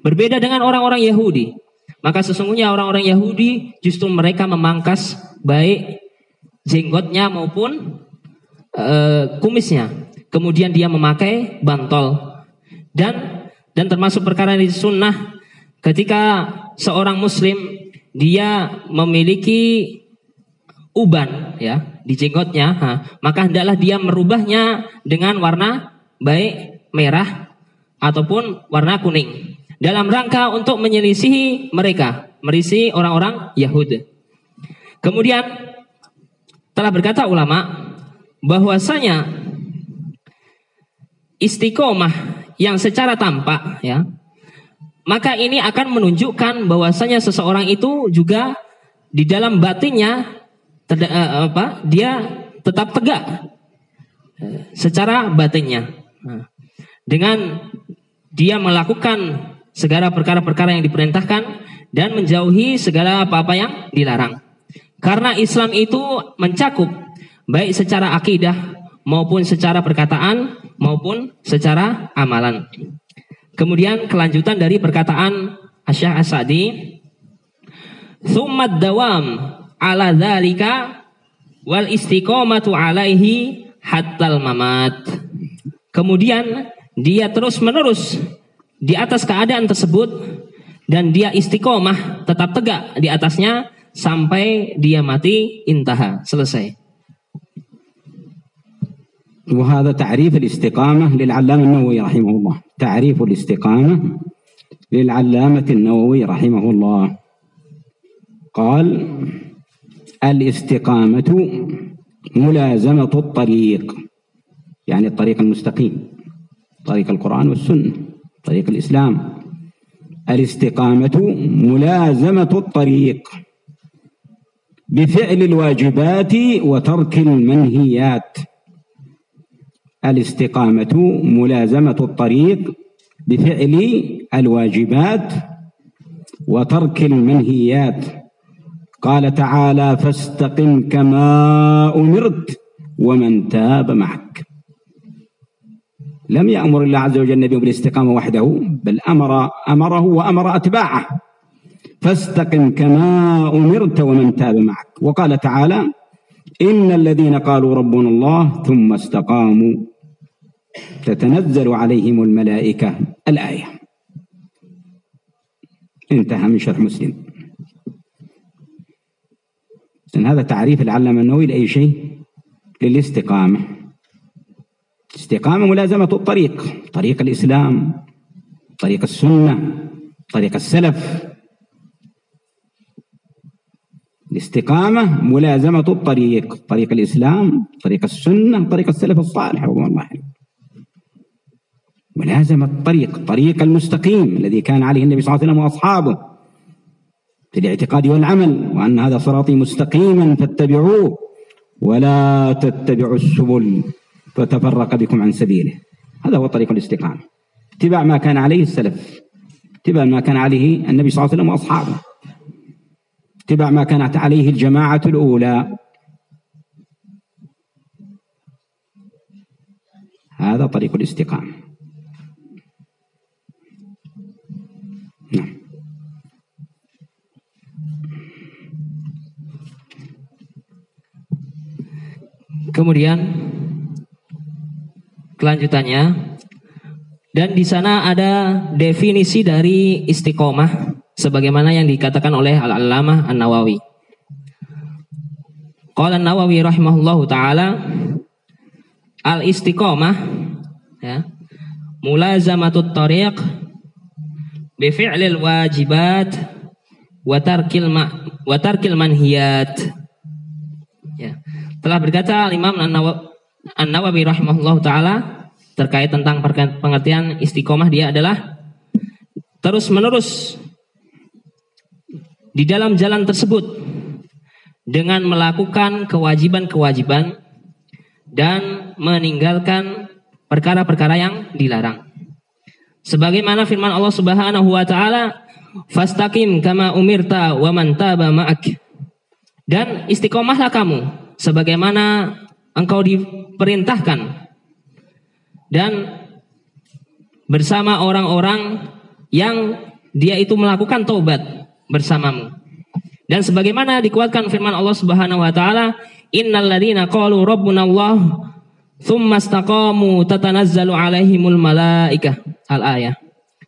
berbeda dengan orang-orang Yahudi. Maka sesungguhnya orang-orang Yahudi justru mereka memangkas baik jenggotnya maupun uh, kumisnya. Kemudian dia memakai bantol. Dan dan termasuk perkara di sunnah ketika seorang muslim dia memiliki uban ya di jenggotnya, ha, maka hendaklah dia merubahnya dengan warna baik merah ataupun warna kuning dalam rangka untuk menyelisihi mereka, merisi orang-orang Yahudi. Kemudian telah berkata ulama bahwasanya istiqomah yang secara tampak ya maka ini akan menunjukkan bahwasanya seseorang itu juga di dalam batinnya terda, uh, apa dia tetap tegak uh, secara batinnya nah, dengan dia melakukan segala perkara-perkara yang diperintahkan dan menjauhi segala apa-apa yang dilarang karena Islam itu mencakup baik secara akidah maupun secara perkataan maupun secara amalan. Kemudian kelanjutan dari perkataan Asyah Asadi, "Tsummat dawam ala dzalika wal istiqomatu alaihi hattal mamat." Kemudian dia terus menerus di atas keadaan tersebut dan dia istiqomah tetap tegak di atasnya sampai dia mati intaha selesai. وهذا تعريف الاستقامة للعلامة النووي رحمه الله. تعريف الاستقامة للعلامة النووي رحمه الله. قال الاستقامة ملازمة الطريق. يعني الطريق المستقيم طريق القرآن والسنة طريق الإسلام. الاستقامة ملازمة الطريق بفعل الواجبات وترك المنهيات. الاستقامة ملازمة الطريق بفعل الواجبات وترك المنهيات. قال تعالى فاستقم كما أمرت ومن تاب معك. لم يأمر الله عز وجل النبي بالاستقامة وحده بل أمر أمره وأمر أتباعه. فاستقم كما أمرت ومن تاب معك. وقال تعالى إن الذين قالوا ربنا الله ثم استقاموا تتنزل عليهم الملائكة الآية. انتهى من شرح مسلم. إذن هذا تعريف العلامة النووي لأي شيء؟ للاستقامة. استقامة ملازمة الطريق. طريق الإسلام طريق السنة طريق السلف. الاستقامة ملازمة الطريق طريق الإسلام طريق السنة طريق السلف الصالح رضوان الله عليه ملازمة الطريق طريق المستقيم الذي كان عليه النبي صلى الله عليه وسلم وأصحابه في الاعتقاد والعمل وأن هذا صراطي مستقيما فاتبعوه ولا تتبعوا السبل فتفرق بكم عن سبيله. هذا هو طريق الاستقامة. اتباع ما كان عليه السلف اتباع ما كان عليه النبي صلى الله عليه وسلم وأصحابه. اتباع ما كانت عليه الجماعة الأولى هذا طريق الاستقامة نعم Kemudian kelanjutannya dan di sana ada definisi dari istiqomah sebagaimana yang dikatakan oleh Al-Allamah An-Nawawi. Qala An-Nawawi rahimahullahu taala al-istiqomah ya mulazamatut tariq bi fi'lil wajibat wa tarkil ma wa manhiyat ya telah berkata Imam An-Nawawi rahimahullahu taala terkait tentang pengertian istiqomah dia adalah terus menerus di dalam jalan tersebut dengan melakukan kewajiban-kewajiban dan meninggalkan perkara-perkara yang dilarang. Sebagaimana firman Allah Subhanahu wa taala, "Fastaqim kama umirta wa man taba ma'ak." Dan istiqomahlah kamu sebagaimana engkau diperintahkan. Dan bersama orang-orang yang dia itu melakukan taubat bersamamu. Dan sebagaimana dikuatkan firman Allah Subhanahu wa taala, "Innal ladzina qalu rabbuna Allah tsumma istaqamu tatanazzalu alaihimul malaikah." Al-ayah.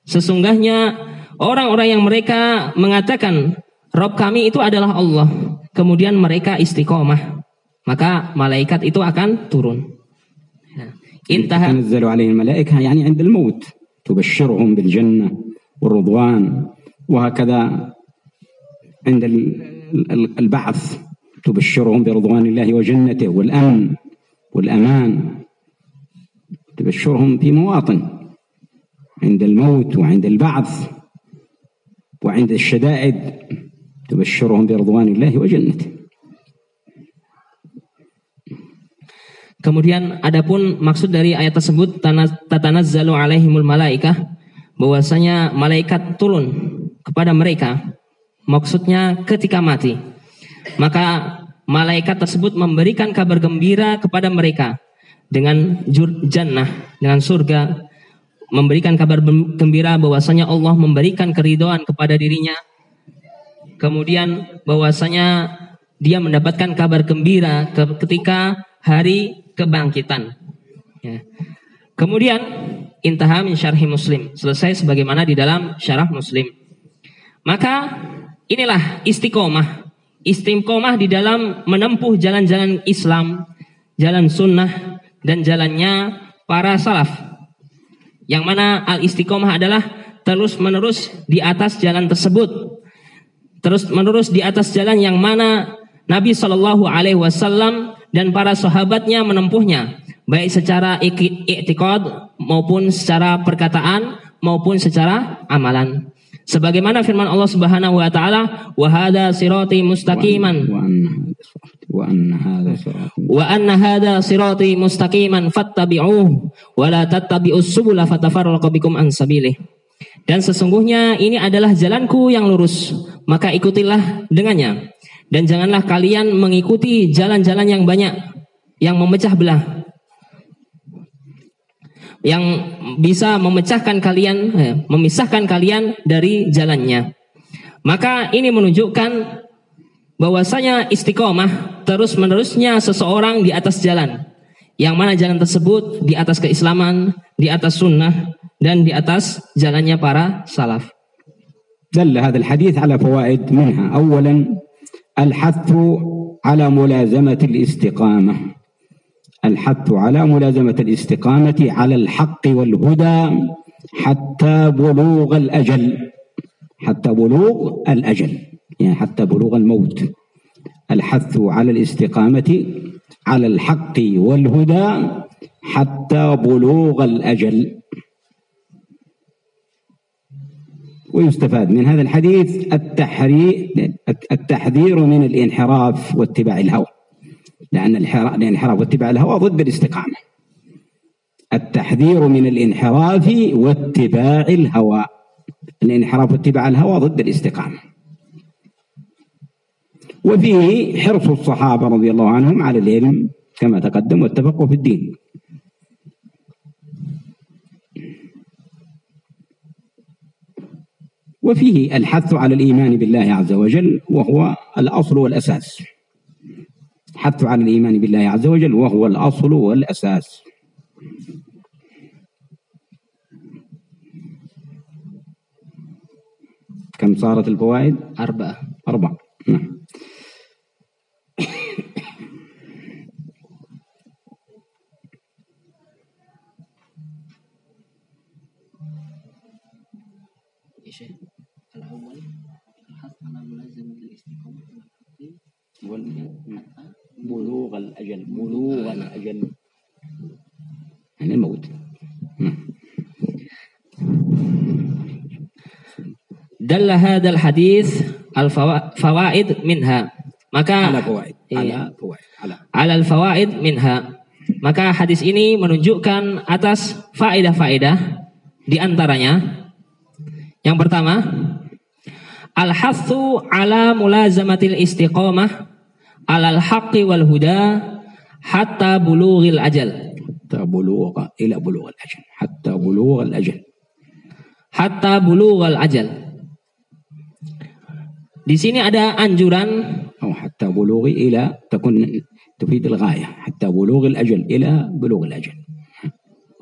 Sesungguhnya orang-orang yang mereka mengatakan Rob kami itu adalah Allah. Kemudian mereka istiqomah. Maka malaikat itu akan turun. انتهى تنزل عليهم الملائكة يعني عند الموت تبشرهم بالجنة والرضوان وهكذا عند البعث تبشرهم برضوان الله وجنته والأمن والأمان. تبشرهم في مواطن عند الموت وعند البعث وعند الشدائد تبشرهم برضوان الله وجنته. Kemudian adapun maksud dari ayat tersebut tatanazzalu alaihimul malaikah bahwasanya malaikat turun kepada mereka maksudnya ketika mati maka malaikat tersebut memberikan kabar gembira kepada mereka dengan jannah dengan surga memberikan kabar gembira bahwasanya Allah memberikan keridoan kepada dirinya kemudian bahwasanya dia mendapatkan kabar gembira ketika hari kebangkitan. Ya. Kemudian intaha min syarhi muslim. Selesai sebagaimana di dalam syarah muslim. Maka inilah istiqomah. Istiqomah di dalam menempuh jalan-jalan Islam, jalan sunnah, dan jalannya para salaf. Yang mana al-istiqomah adalah terus menerus di atas jalan tersebut. Terus menerus di atas jalan yang mana Nabi Shallallahu Alaihi Wasallam dan para sahabatnya menempuhnya baik secara i'tiqad maupun secara perkataan maupun secara amalan. Sebagaimana firman Allah Subhanahu wa taala, "Wa hadza sirati mustaqiman." Wa anna hadza sirati mustaqiman fattabi'uhu wa la tattabi'us subula fatafarraqu bikum an sabilih. Dan sesungguhnya ini adalah jalanku yang lurus, maka ikutilah dengannya dan janganlah kalian mengikuti jalan-jalan yang banyak yang memecah belah Yang bisa memecahkan kalian, eh, memisahkan kalian dari jalannya. Maka ini menunjukkan bahwasanya istiqomah terus-menerusnya seseorang di atas jalan. Yang mana jalan tersebut di atas keislaman, di atas sunnah, dan di atas jalannya para salaf. دل هذا الحديث على فوائد منها أولا الحث على ملازمة الاستقامة الحث على ملازمة الاستقامة على الحق والهدى حتى بلوغ الأجل. حتى بلوغ الأجل. يعني حتى بلوغ الموت. الحث على الاستقامة على الحق والهدى حتى بلوغ الأجل. ويستفاد من هذا الحديث التحذير من الانحراف واتباع الهوى. لأن الانحراف واتباع الهوى ضد الاستقامة. التحذير من الانحراف واتباع الهوى. الانحراف واتباع الهوى ضد الاستقامة. وفيه حرص الصحابة رضي الله عنهم على العلم كما تقدم والتفقه في الدين. وفيه الحث على الإيمان بالله عز وجل وهو الأصل والأساس. حث على الإيمان بالله عز وجل وهو الأصل والأساس. كم صارت الفوائد؟ أربعة. أربعة. dalla hadal hadis al fawaid minha. Maka ala fawaid. Ala iya. fawaid. Ala. ala al fawaid minha. Maka hadis ini menunjukkan atas faedah-faedah di antaranya yang pertama al hathu ala mulazamatil istiqomah alal haqqi wal huda hatta bulughil ajal. Hatta bulugha ila bulughil ajal. Hatta bulughil ajal. Hatta bulughil ajal. Di sini ada anjuran أو حتى بلوغ إلى تكون تفيد الغاية حتى بلوغ الأجل إلى بلوغ الأجل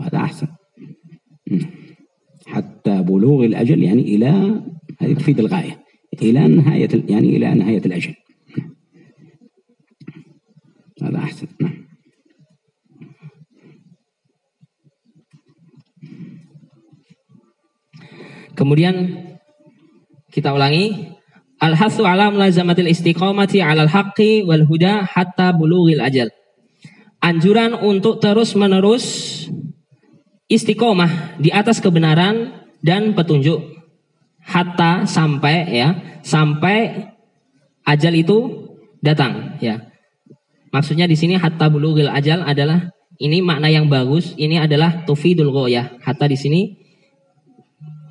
هذا أحسن حتى بلوغ الأجل يعني إلى هذه تفيد الغاية إلى نهاية يعني إلى نهاية الأجل هذا أحسن نعم Kemudian kita ulangi Al-hasu ala mulazamatil istiqomati alal haqqi wal huda hatta bulughil ajal. Anjuran untuk terus menerus istiqomah di atas kebenaran dan petunjuk. Hatta sampai ya sampai ajal itu datang ya. Maksudnya di sini hatta bulughil ajal adalah ini makna yang bagus ini adalah tufidul ghoyah. Hatta di sini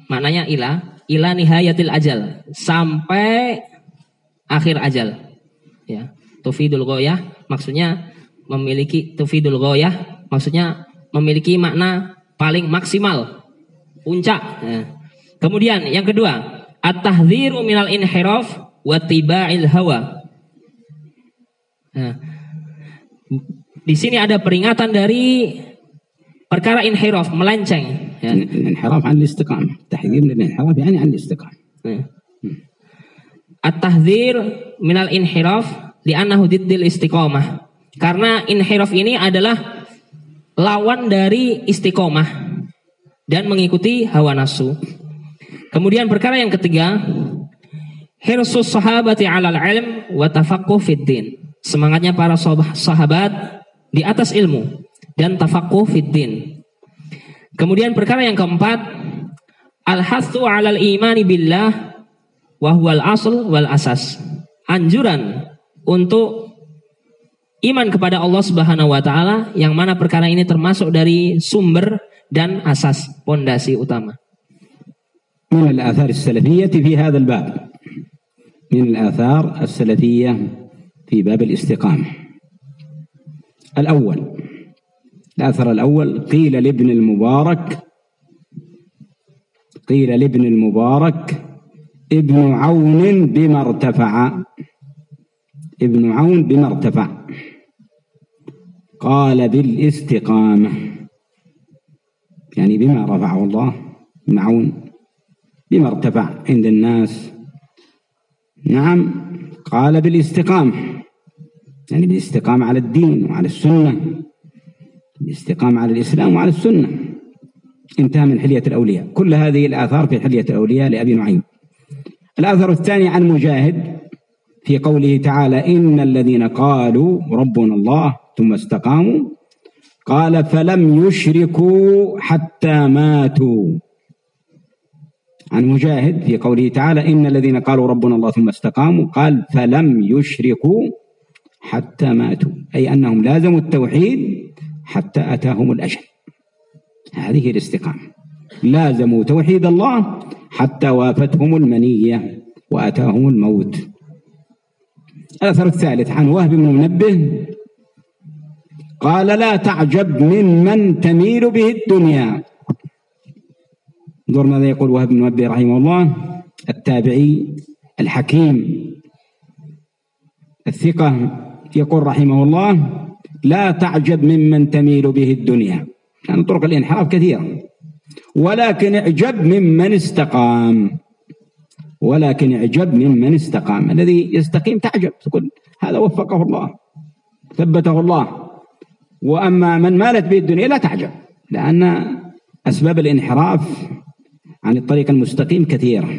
maknanya ila ila nihayatil ajal sampai akhir ajal ya tufidul ghoyah maksudnya memiliki tufidul ghoyah maksudnya memiliki makna paling maksimal, puncak. Ya. Kemudian yang kedua, at-tahdziru minal inhiraf wa tiba'il hawa. Nah, di sini ada peringatan dari perkara inhiraf, melenceng. Inhiraf an istiqamah. Tahdzir min inhiraf yani an istiqamah. Ya. At-tahdzir minal inhiraf li'annahu diddil istiqamah. Karena inhiraf ini adalah lawan dari istiqomah dan mengikuti hawa nafsu. Kemudian perkara yang ketiga, hirsus sahabati alal ilm wa tafaqquh fid din. Semangatnya para sahabat di atas ilmu dan tafaqquh fid din. Kemudian perkara yang keempat, al-hathu alal imani billah wa huwal asl wal asas. Anjuran untuk iman kepada Allah Subhanahu wa taala yang mana perkara ini termasuk dari sumber dan asas pondasi utama. من الآثار السلفية في هذا الباب من الآثار السلفية في باب الاستقامة الأول الأثر الأول قيل لابن المبارك قيل لابن المبارك ابن عون بما ارتفع ابن عون بما ارتفع. قال بالاستقامة يعني بما رفعه الله معون بما ارتفع عند الناس. نعم قال بالاستقامة يعني بالاستقامة على الدين وعلى السنة. الاستقامة على الإسلام وعلى السنة. انتهى من حلية الأولياء. كل هذه الآثار في حلية الأولياء لأبي نعيم. الآثر الثاني عن مجاهد في قوله تعالى إن الذين قالوا ربنا الله ثم استقاموا قال فلم يشركوا حتى ماتوا. عن مجاهد في قوله تعالى إن الذين قالوا ربنا الله ثم استقاموا قال فلم يشركوا حتى ماتوا. أي أنهم لازموا التوحيد حتى أتاهم الأجل. هذه الاستقامة. لازموا توحيد الله حتى وافتهم المنية وأتاهم الموت. الأثر الثالث عن وهب بن منبه. قال لا تعجب ممن تميل به الدنيا. انظر ماذا يقول وهب بن منبه رحمه الله. التابعي الحكيم. الثقة. يقول رحمه الله لا تعجب ممن تميل به الدنيا. يعني طرق الإنحراف كثيرة. ولكن اعجب ممن استقام. ولكن اعجب ممن استقام. الذي يستقيم تعجب. تقول هذا وفقه الله. ثبته الله. وأما من مالت به الدنيا لا تعجب. لأن أسباب الإنحراف عن الطريق المستقيم كثيرة.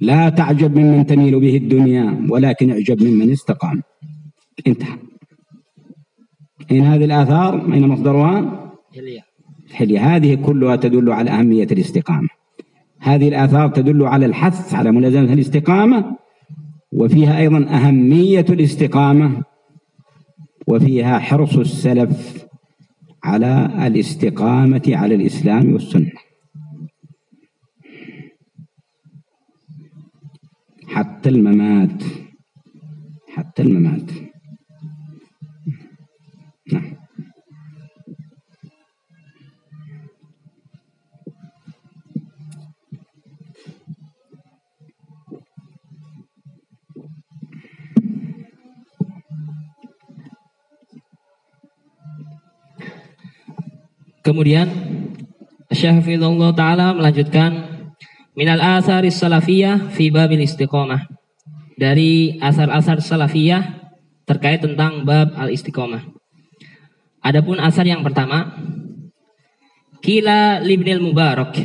لا تعجب ممن تميل به الدنيا. ولكن اعجب ممن استقام. انتهى. أين هذه الآثار أين مصدرها حلية. هذه كلها تدل على أهمية الاستقامة. هذه الآثار تدل على الحث على ملازمة الاستقامة وفيها أيضا أهمية الاستقامة وفيها حرص السلف على الاستقامة على الإسلام والسنة. حتى الممات. حتى الممات. Kemudian Syahfidullah Ta'ala melanjutkan Minal asaris salafiyah fi babil istiqomah. Dari asar-asar salafiyah terkait tentang bab al-istiqomah. Adapun asar yang pertama, Kila libnil Mubarak.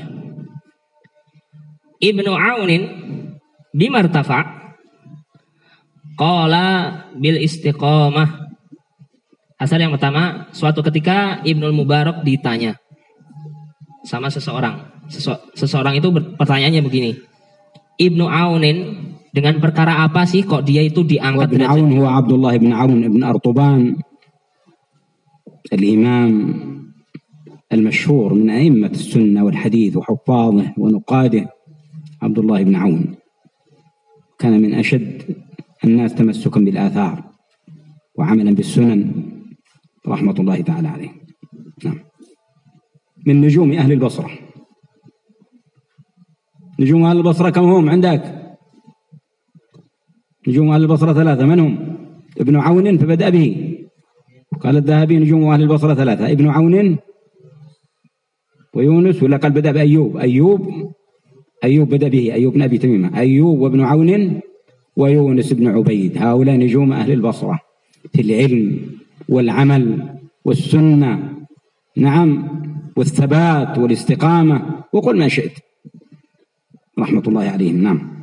Ibnu Aunin bimartafa Qala bil istiqomah. Asar yang pertama, suatu ketika Ibnu Mubarak ditanya sama seseorang seseorang itu pertanyaannya begini. Ibnu Aunin dengan perkara apa sih kok dia itu diangkat Ibnu Aun huwa Abdullah ibn Aun ibn Artuban الإمام المشهور من أئمة السنة والحديث وحفاظه ونقاده عبد الله بن عون. كان من أشد الناس تمسكا بالآثار وعملا بالسنن رحمة الله تعالى عليه. نعم. من نجوم أهل البصرة. نجوم أهل البصرة كم هم عندك؟ نجوم أهل البصرة ثلاثة. من هم؟ ابن عون فبدأ به. قال الذهبي نجوم أهل البصرة ثلاثة ابن عون ويونس ولا قال بدأ بأيوب أيوب أيوب بدأ به أيوب بن أبي تميمة أيوب وابن عون ويونس بن عبيد هؤلاء نجوم أهل البصرة في العلم والعمل والسنة نعم والثبات والاستقامة وقل ما شئت. رحمة الله عليهم نعم.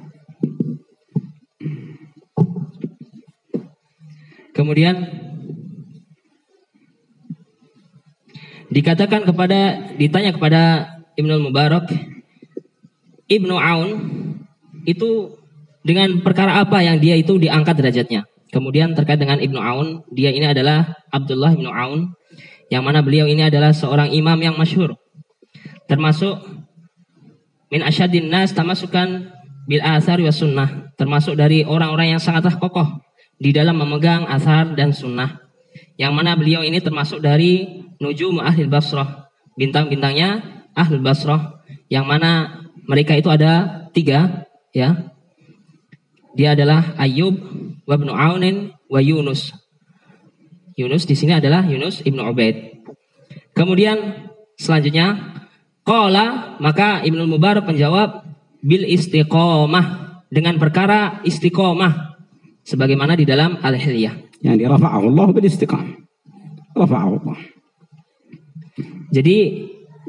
Kemudian dikatakan kepada ditanya kepada Ibnu Mubarak Ibnu Aun itu dengan perkara apa yang dia itu diangkat derajatnya. Kemudian terkait dengan Ibnu Aun, dia ini adalah Abdullah Ibnu Aun yang mana beliau ini adalah seorang imam yang masyhur. Termasuk min asyadin nas tamasukan bil asar wa sunnah termasuk dari orang-orang yang sangatlah kokoh di dalam memegang asar dan sunnah yang mana beliau ini termasuk dari nujum ahli basrah bintang-bintangnya ahli basrah yang mana mereka itu ada tiga ya dia adalah Ayub wa ibnu Aunin wa Yunus Yunus di sini adalah Yunus ibnu Ubaid kemudian selanjutnya Qala maka Ibnu Mubarak menjawab bil istiqomah dengan perkara istiqomah sebagaimana di dalam Al-Hilyah. Yang dirafa'ahu Allah bil istiqamah. Rafa'ahu Allah. Jadi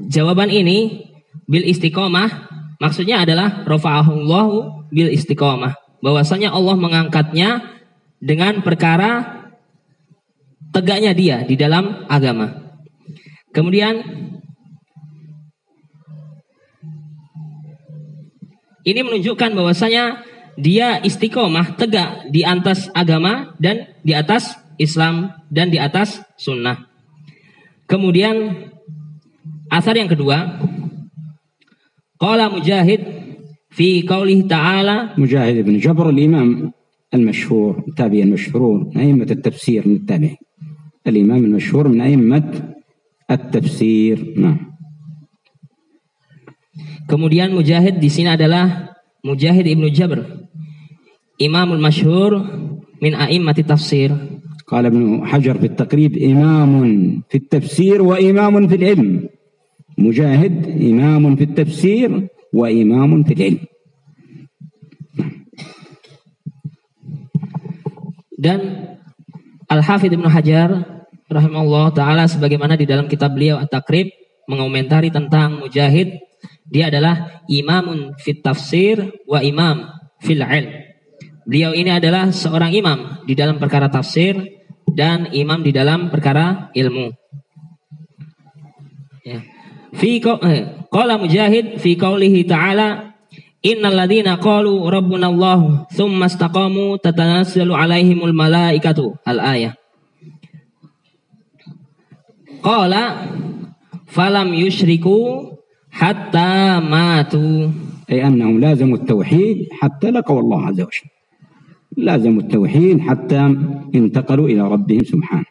jawaban ini bil istiqomah maksudnya adalah rafa'ahu Allah bil istiqomah. Bahwasanya Allah mengangkatnya dengan perkara tegaknya dia di dalam agama. Kemudian Ini menunjukkan bahwasanya dia istiqomah tegak di atas agama dan di atas Islam dan di atas sunnah. Kemudian asar yang kedua, qala Mujahid fi qaulih ta'ala Mujahid ibn Jabr al-Imam المشهور التابعي المشهور من أئمة التفسير من التابعين الإمام المشهور من أئمة التفسير نعم Kemudian Mujahid di sini adalah Mujahid ibnu Jabr, Imamul Masyhur min a'immati tafsir. قال ابن حجر في التقريب إمام في التفسير وإمام في العلم مجاهد إمام في التفسير وإمام في العلم dan Al-Hafidh Ibnu Hajar rahimahullah taala sebagaimana di dalam kitab beliau At-Takrib mengomentari tentang Mujahid dia adalah imamun fit tafsir wa imam fil ilm. Beliau ini adalah seorang imam di dalam perkara tafsir dan imam di dalam perkara ilmu. Ya. Fi eh, qala Mujahid fi qaulihi ta'ala Innal ladzina qalu rabbuna Allah tsumma istaqamu tatanazzalu alaihimul malaikatu al-ayah. Qala falam yushriku حتى ماتوا أي أنهم لازموا التوحيد حتى لقوا الله عز وجل لازموا التوحيد حتى انتقلوا إلى ربهم سبحانه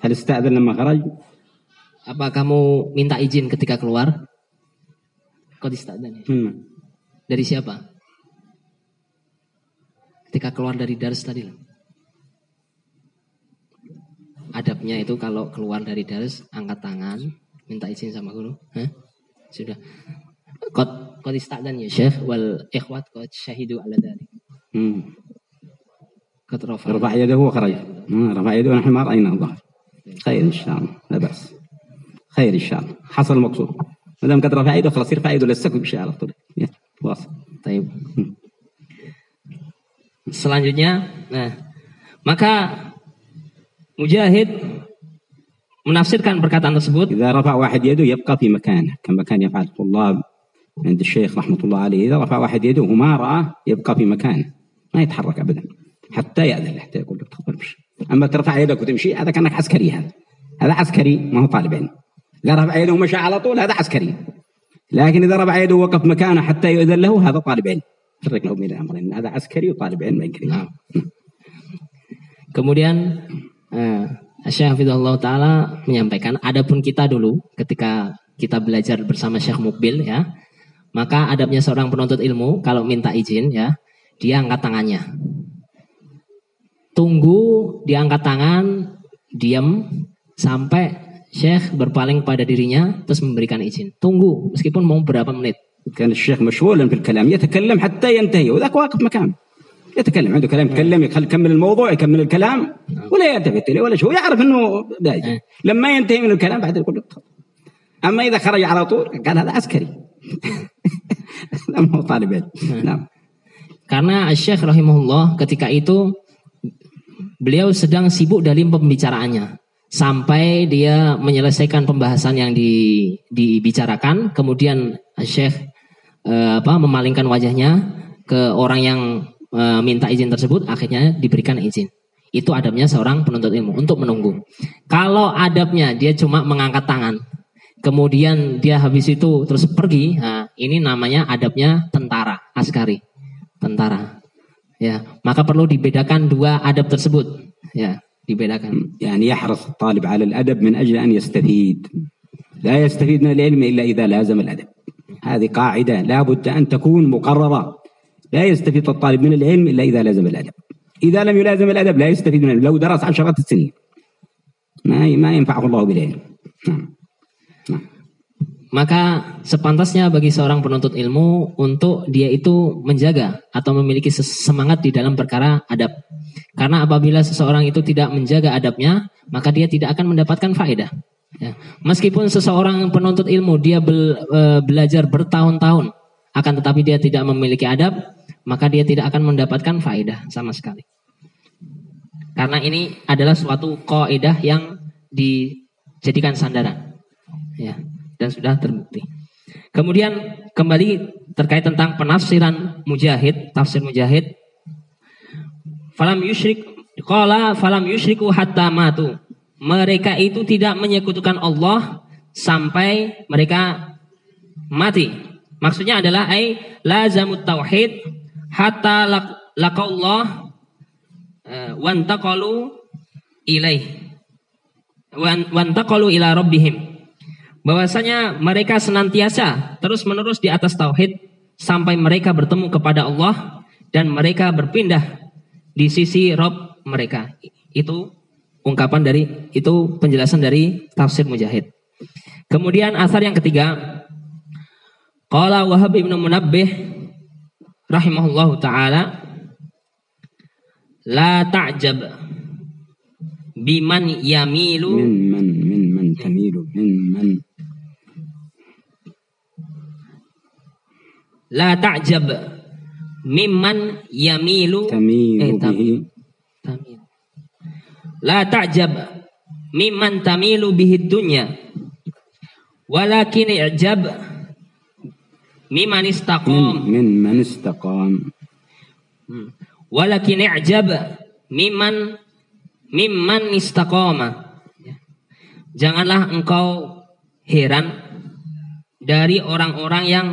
هل استأذن لما خرج Apa kamu minta izin ketika keluar? Kau istadzan ya? Hmm. Dari siapa? Ketika keluar dari dars tadi loh. Adabnya itu kalau keluar dari dars angkat tangan, minta izin sama guru. Hah? Sudah. Qad qad istadzan ya Syekh wal ikhwat qad syahidu ala dzalik. Hmm. Qad rafa. رفع يده وخرج آه، رفع يده ونحن ما رأينا الظهر خير إن شاء الله لا بأس. خير إن شاء الله. حصل المقصود. ما دام قد رفع يده خلاص يرفع يده للسقف إن شاء الله طول خلاص Taib. Selanjutnya, nah, maka Mujahid menafsirkan perkataan tersebut إذا رفع واحد يده يبقى في مكانه كما كان يفعل الطلاب عند الشيخ رحمة الله عليه. إذا رفع واحد يده وما رأى يبقى في مكانه. ما يتحرك أبدا حتى يأذن حتى يقول له تفضل امشي. أما ترفع يدك وتمشي هذا كأنك عسكري هذا هذا عسكري ما هو طالب علم إذا رفع يده ومشى على طول هذا عسكري لكن إذا رفع يده ووقف مكانه حتى يؤذن له هذا طالب علم فرق له بين الأمرين هذا عسكري وطالب علم ما يقدر Nah. Kemudian eh, Syekh Hafizahullah Ta'ala menyampaikan Adapun kita dulu ketika kita belajar bersama Syekh Mukbil ya Maka adabnya seorang penuntut ilmu Kalau minta izin ya Dia angkat tangannya Tunggu dia angkat tangan Diam Sampai Syekh berpaling pada dirinya Terus memberikan izin Tunggu meskipun mau berapa menit كان الشيخ مشغولا في الكلام يتكلم حتى ينتهي وذاك واقف مكانه يتكلم عنده كلام يتكلم يخل- يكمل الموضوع يكمل الكلام ولا يلتفت اليه ولا شيء يعرف انه دايج لما ينتهي من الكلام بعد يقول له تفضل. اما اذا خرج على طول قال هذا عسكري لا ما هو طالب علم نعم Karena Syekh rahimahullah ketika itu beliau sedang sibuk dalam pembicaraannya sampai dia menyelesaikan pembahasan yang di, dibicarakan kemudian Syekh eh, apa memalingkan wajahnya ke orang yang eh, minta izin tersebut akhirnya diberikan izin. Itu adabnya seorang penuntut ilmu untuk menunggu. Kalau adabnya dia cuma mengangkat tangan kemudian dia habis itu terus pergi, nah, ini namanya adabnya tentara, askari tentara. Ya, maka perlu dibedakan dua adab tersebut. Ya, dibedakan. يعني يحرص الطالب على الادب من أجل ان يستفيد لا يستفيد من العلم الا اذا لازم الادب هذه قاعدة لا بد ان تكون مقرره لا يستفيد الطالب من العلم الا اذا لازم الادب اذا لم يلازم الادب لا يستفيد من العلم لو درس عشرة سنين ما ما ينفعه الله بالعلم نعم Maka sepantasnya bagi seorang penuntut ilmu untuk dia itu menjaga atau memiliki semangat di dalam perkara adab. Karena apabila seseorang itu tidak menjaga adabnya, maka dia tidak akan mendapatkan faedah. Ya. Meskipun seseorang penuntut ilmu dia eh, belajar bertahun-tahun, akan tetapi dia tidak memiliki adab, maka dia tidak akan mendapatkan faedah sama sekali. Karena ini adalah suatu kaidah yang dijadikan sandaran. Ya, dan sudah terbukti. Kemudian kembali terkait tentang penafsiran mujahid, tafsir mujahid. Falam yusyrik qala falam yusyriku hatta matu. Mereka itu tidak menyekutukan Allah sampai mereka mati. Maksudnya adalah ai lazamut tauhid hatta laq- laqallah eh, wantaqalu ilaih wan- wantaqalu ila rabbihim bahwasanya mereka senantiasa terus-menerus di atas tauhid sampai mereka bertemu kepada Allah dan mereka berpindah di sisi Rob mereka. Itu ungkapan dari itu penjelasan dari tafsir Mujahid. Kemudian asar yang ketiga Qala Wahab Ibnu Munabbih rahimahullah taala la ta'jab biman yamilu min man min man tamilu min man la ta'jab mimman yamilu tamilu eh, tamilu. tamilu. La ta'jab mimman tamilu bihi dunya. Walakin i'jab mimman istaqam. Min, min istaqam. Hmm. Walakin i'jab mimman mimman istaqama. Ya. Janganlah engkau heran dari orang-orang yang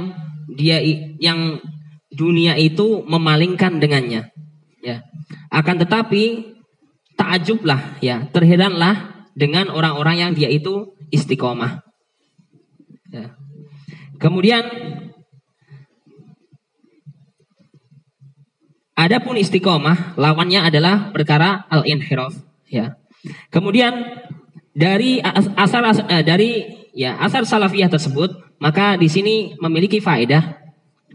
dia yang dunia itu memalingkan dengannya. Ya. Akan tetapi takjublah ya, terheranlah dengan orang-orang yang dia itu istiqomah. Ya. Kemudian Adapun istiqomah lawannya adalah perkara al-inhiraf ya. Kemudian dari asar, asar eh, dari ya asar salafiyah tersebut maka di sini memiliki faedah.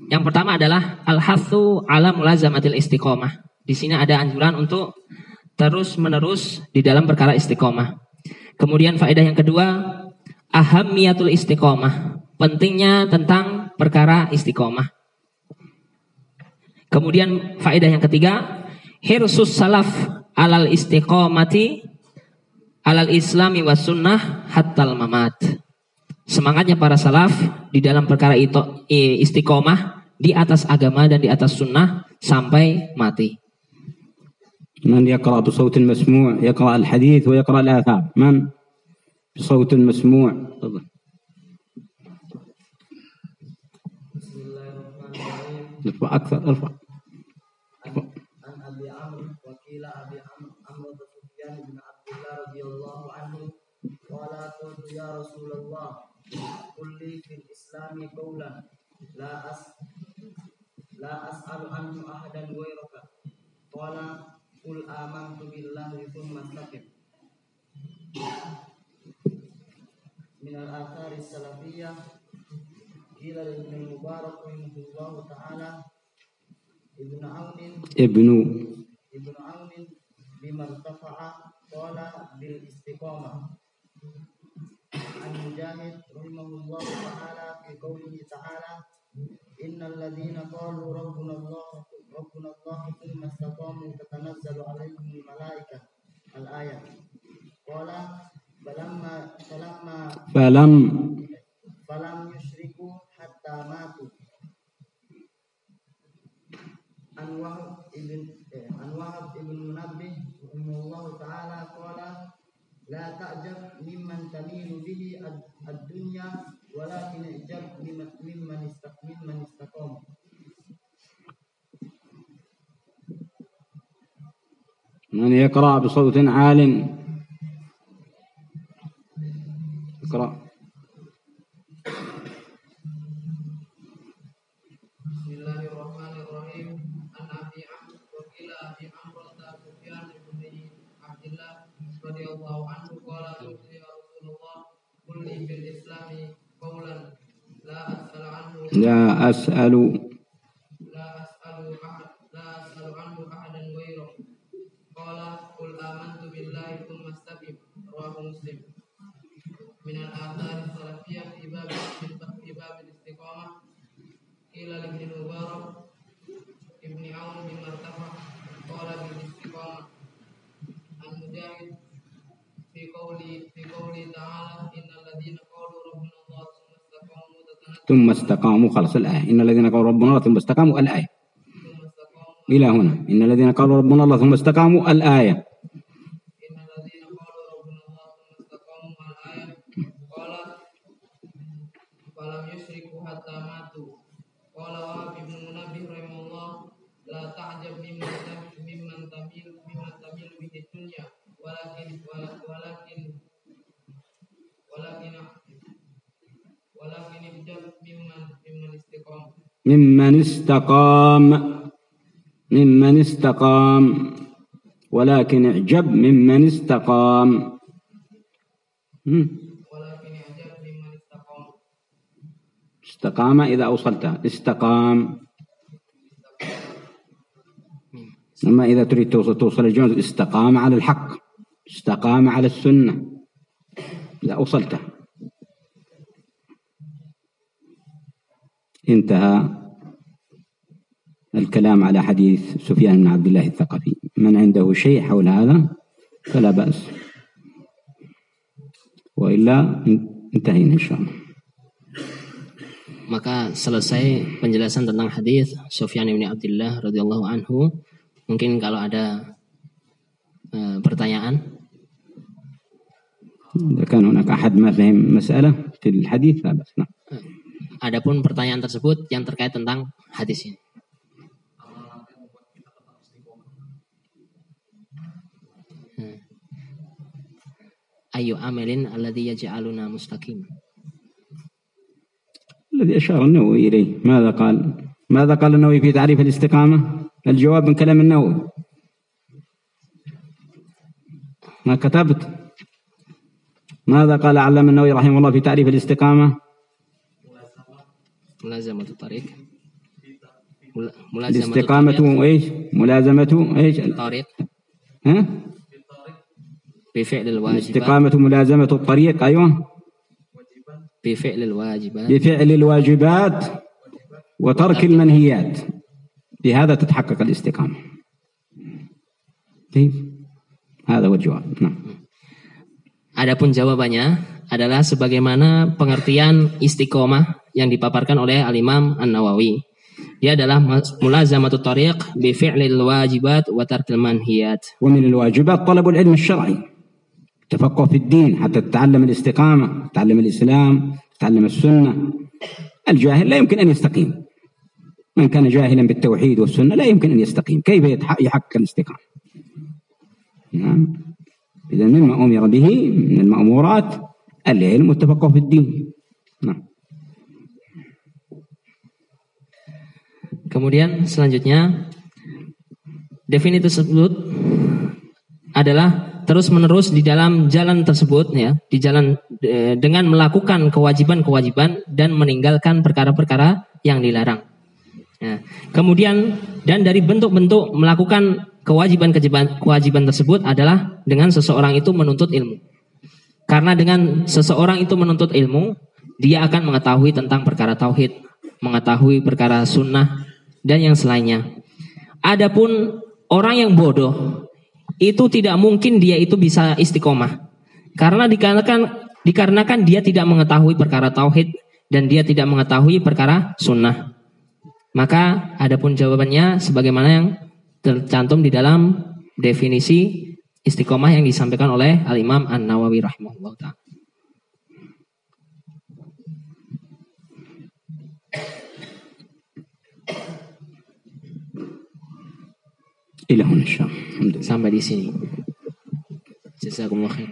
Yang pertama adalah al-hathu ala mulazamatil istiqomah. Di sini ada anjuran untuk terus menerus di dalam perkara istiqomah. Kemudian faedah yang kedua ahamiyatul istiqomah. Pentingnya tentang perkara istiqomah. Kemudian faedah yang ketiga, hirsus salaf alal istiqomati alal islami was sunnah hattal mamat Semangatnya para salaf di dalam perkara itu istiqomah di atas agama dan di atas sunnah sampai mati. من يقرأ بصوت مسموع يقرأ الحديث ويقرأ الآثار من بصوت مسموع تفضل ارفع أكثر ارفع يا رسول الله kulli fil islami Kaulan, la as la as'alu anhu ahadan ghayraka. Qala qul amantu billahi thumma istaqim min al-athari salafiyah qila ibn mubarak rahimahullahu ta'ala ibnu aunin ibnu ibnu aunin biman qala bil istiqamah. عن مجاهد رحمه الله تعالى في قوله تعالى إن الذين قالوا ربنا الله ربنا الله ثم استقاموا تتنزل عليهم الملائكة الآية قال فلما فلما فلم فلم يشركوا حتى ماتوا عن وهب ابن عن وهب ابن منبه رحمه الله تعالى قال لا تعجب ممن تميل به الدنيا ولكن اعجب ممن ممن استقام. من يقرأ بصوت عال اقرأ. لا أسأل لا أسأل أحد لا أسأل عنه أحدا غيره قال قل آمنت بالله ثم استقم رواه مسلم من الآثار السلفية في باب في باب الاستقامة قيل لابن المبارك ابن عون بن ارتفع قال بالاستقامة المجاهد في قوله في قوله تعالى إن ثم استقاموا خلاص الآية. إن الذين قالوا ربنا الله ثم استقاموا الآية. إلى هنا. إن الذين قالوا ربنا الله ثم استقاموا الآية. ولم يشركوا حتى ماتوا قال وهب بن منبه رحمه الله لا تعجب ممن ممن تميل ممن تميل به الدنيا ولكن ولكن ولكن ولكن ابجل ممن استقام. ممن استقام. ولكن اعجب ممن استقام. ولكن اعجب ممن استقام استقام إذا أوصلتها استقام. أما إذا تريد توصل توصل الجنة استقام على الحق. استقام على السنة. إذا أوصلته انتهى الكلام على حديث سفيان بن عبد الله الثقفي. من عنده شيء حول هذا فلا بأس. وإلا انتهينا إن شاء الله. Maka selesai penjelasan tentang hadis Sufyan bin Abdullah radhiyallahu anhu. Mungkin kalau ada eh, pertanyaan? إذا كان هناك أحد ما فهم مسألة في الحديث لا بأس نعم Adapun pertanyaan tersebut yang terkait tentang hadis ini. Hmm. Ayu amelin alladhi yaj'aluna mustaqim. الذي أشار النووي إليه ماذا قال ماذا قال النووي في تعريف الاستقامة الجواب من كلام النووي ما كتبت ماذا قال علم النووي رحمه الله في تعريف الاستقامة Tariq. Mula- Mulazamatu الاستقامة إيش؟ ملازمة إيش؟ tariq ها؟ بفعل الواجبات. الاستقامة ملازمة الطريق أيوه. بفعل الواجبات. بفعل الواجبات وترك المنهيات. بهذا تتحقق الاستقامة. طيب. هذا هو الجواب. نعم. Adapun jawabannya adalah sebagaimana pengertian istiqomah yang dipaparkan oleh Al-Imam An-Nawawi. Dia adalah mas- mulazamatu tariq bi fi'lil wajibat wa tarkil manhiyat. ومن الواجبات طلب العلم الشرعي تفقه في الدين حتى تتعلم الاستقامة تتعلم الإسلام تتعلم السنة الجاهل لا يمكن أن يستقيم من كان جاهلا بالتوحيد والسنة لا يمكن أن يستقيم كيف يتح- يحقق الاستقامة نعم إذا مما أمر به من المأمورات العلم والتفقه في الدين نعم Kemudian selanjutnya definisi tersebut adalah terus-menerus di dalam jalan tersebut ya, di jalan eh, dengan melakukan kewajiban-kewajiban dan meninggalkan perkara-perkara yang dilarang. Ya. Kemudian dan dari bentuk-bentuk melakukan kewajiban-kewajiban kewajiban tersebut adalah dengan seseorang itu menuntut ilmu. Karena dengan seseorang itu menuntut ilmu, dia akan mengetahui tentang perkara tauhid, mengetahui perkara sunnah dan yang selainnya. Adapun orang yang bodoh itu tidak mungkin dia itu bisa istiqomah. Karena dikarenakan dikarenakan dia tidak mengetahui perkara tauhid dan dia tidak mengetahui perkara sunnah. Maka adapun jawabannya sebagaimana yang tercantum di dalam definisi istiqomah yang disampaikan oleh Al Imam An Nawawi rahimahullah taala. Ilahun Sampai di sini. Jazakumullah khair.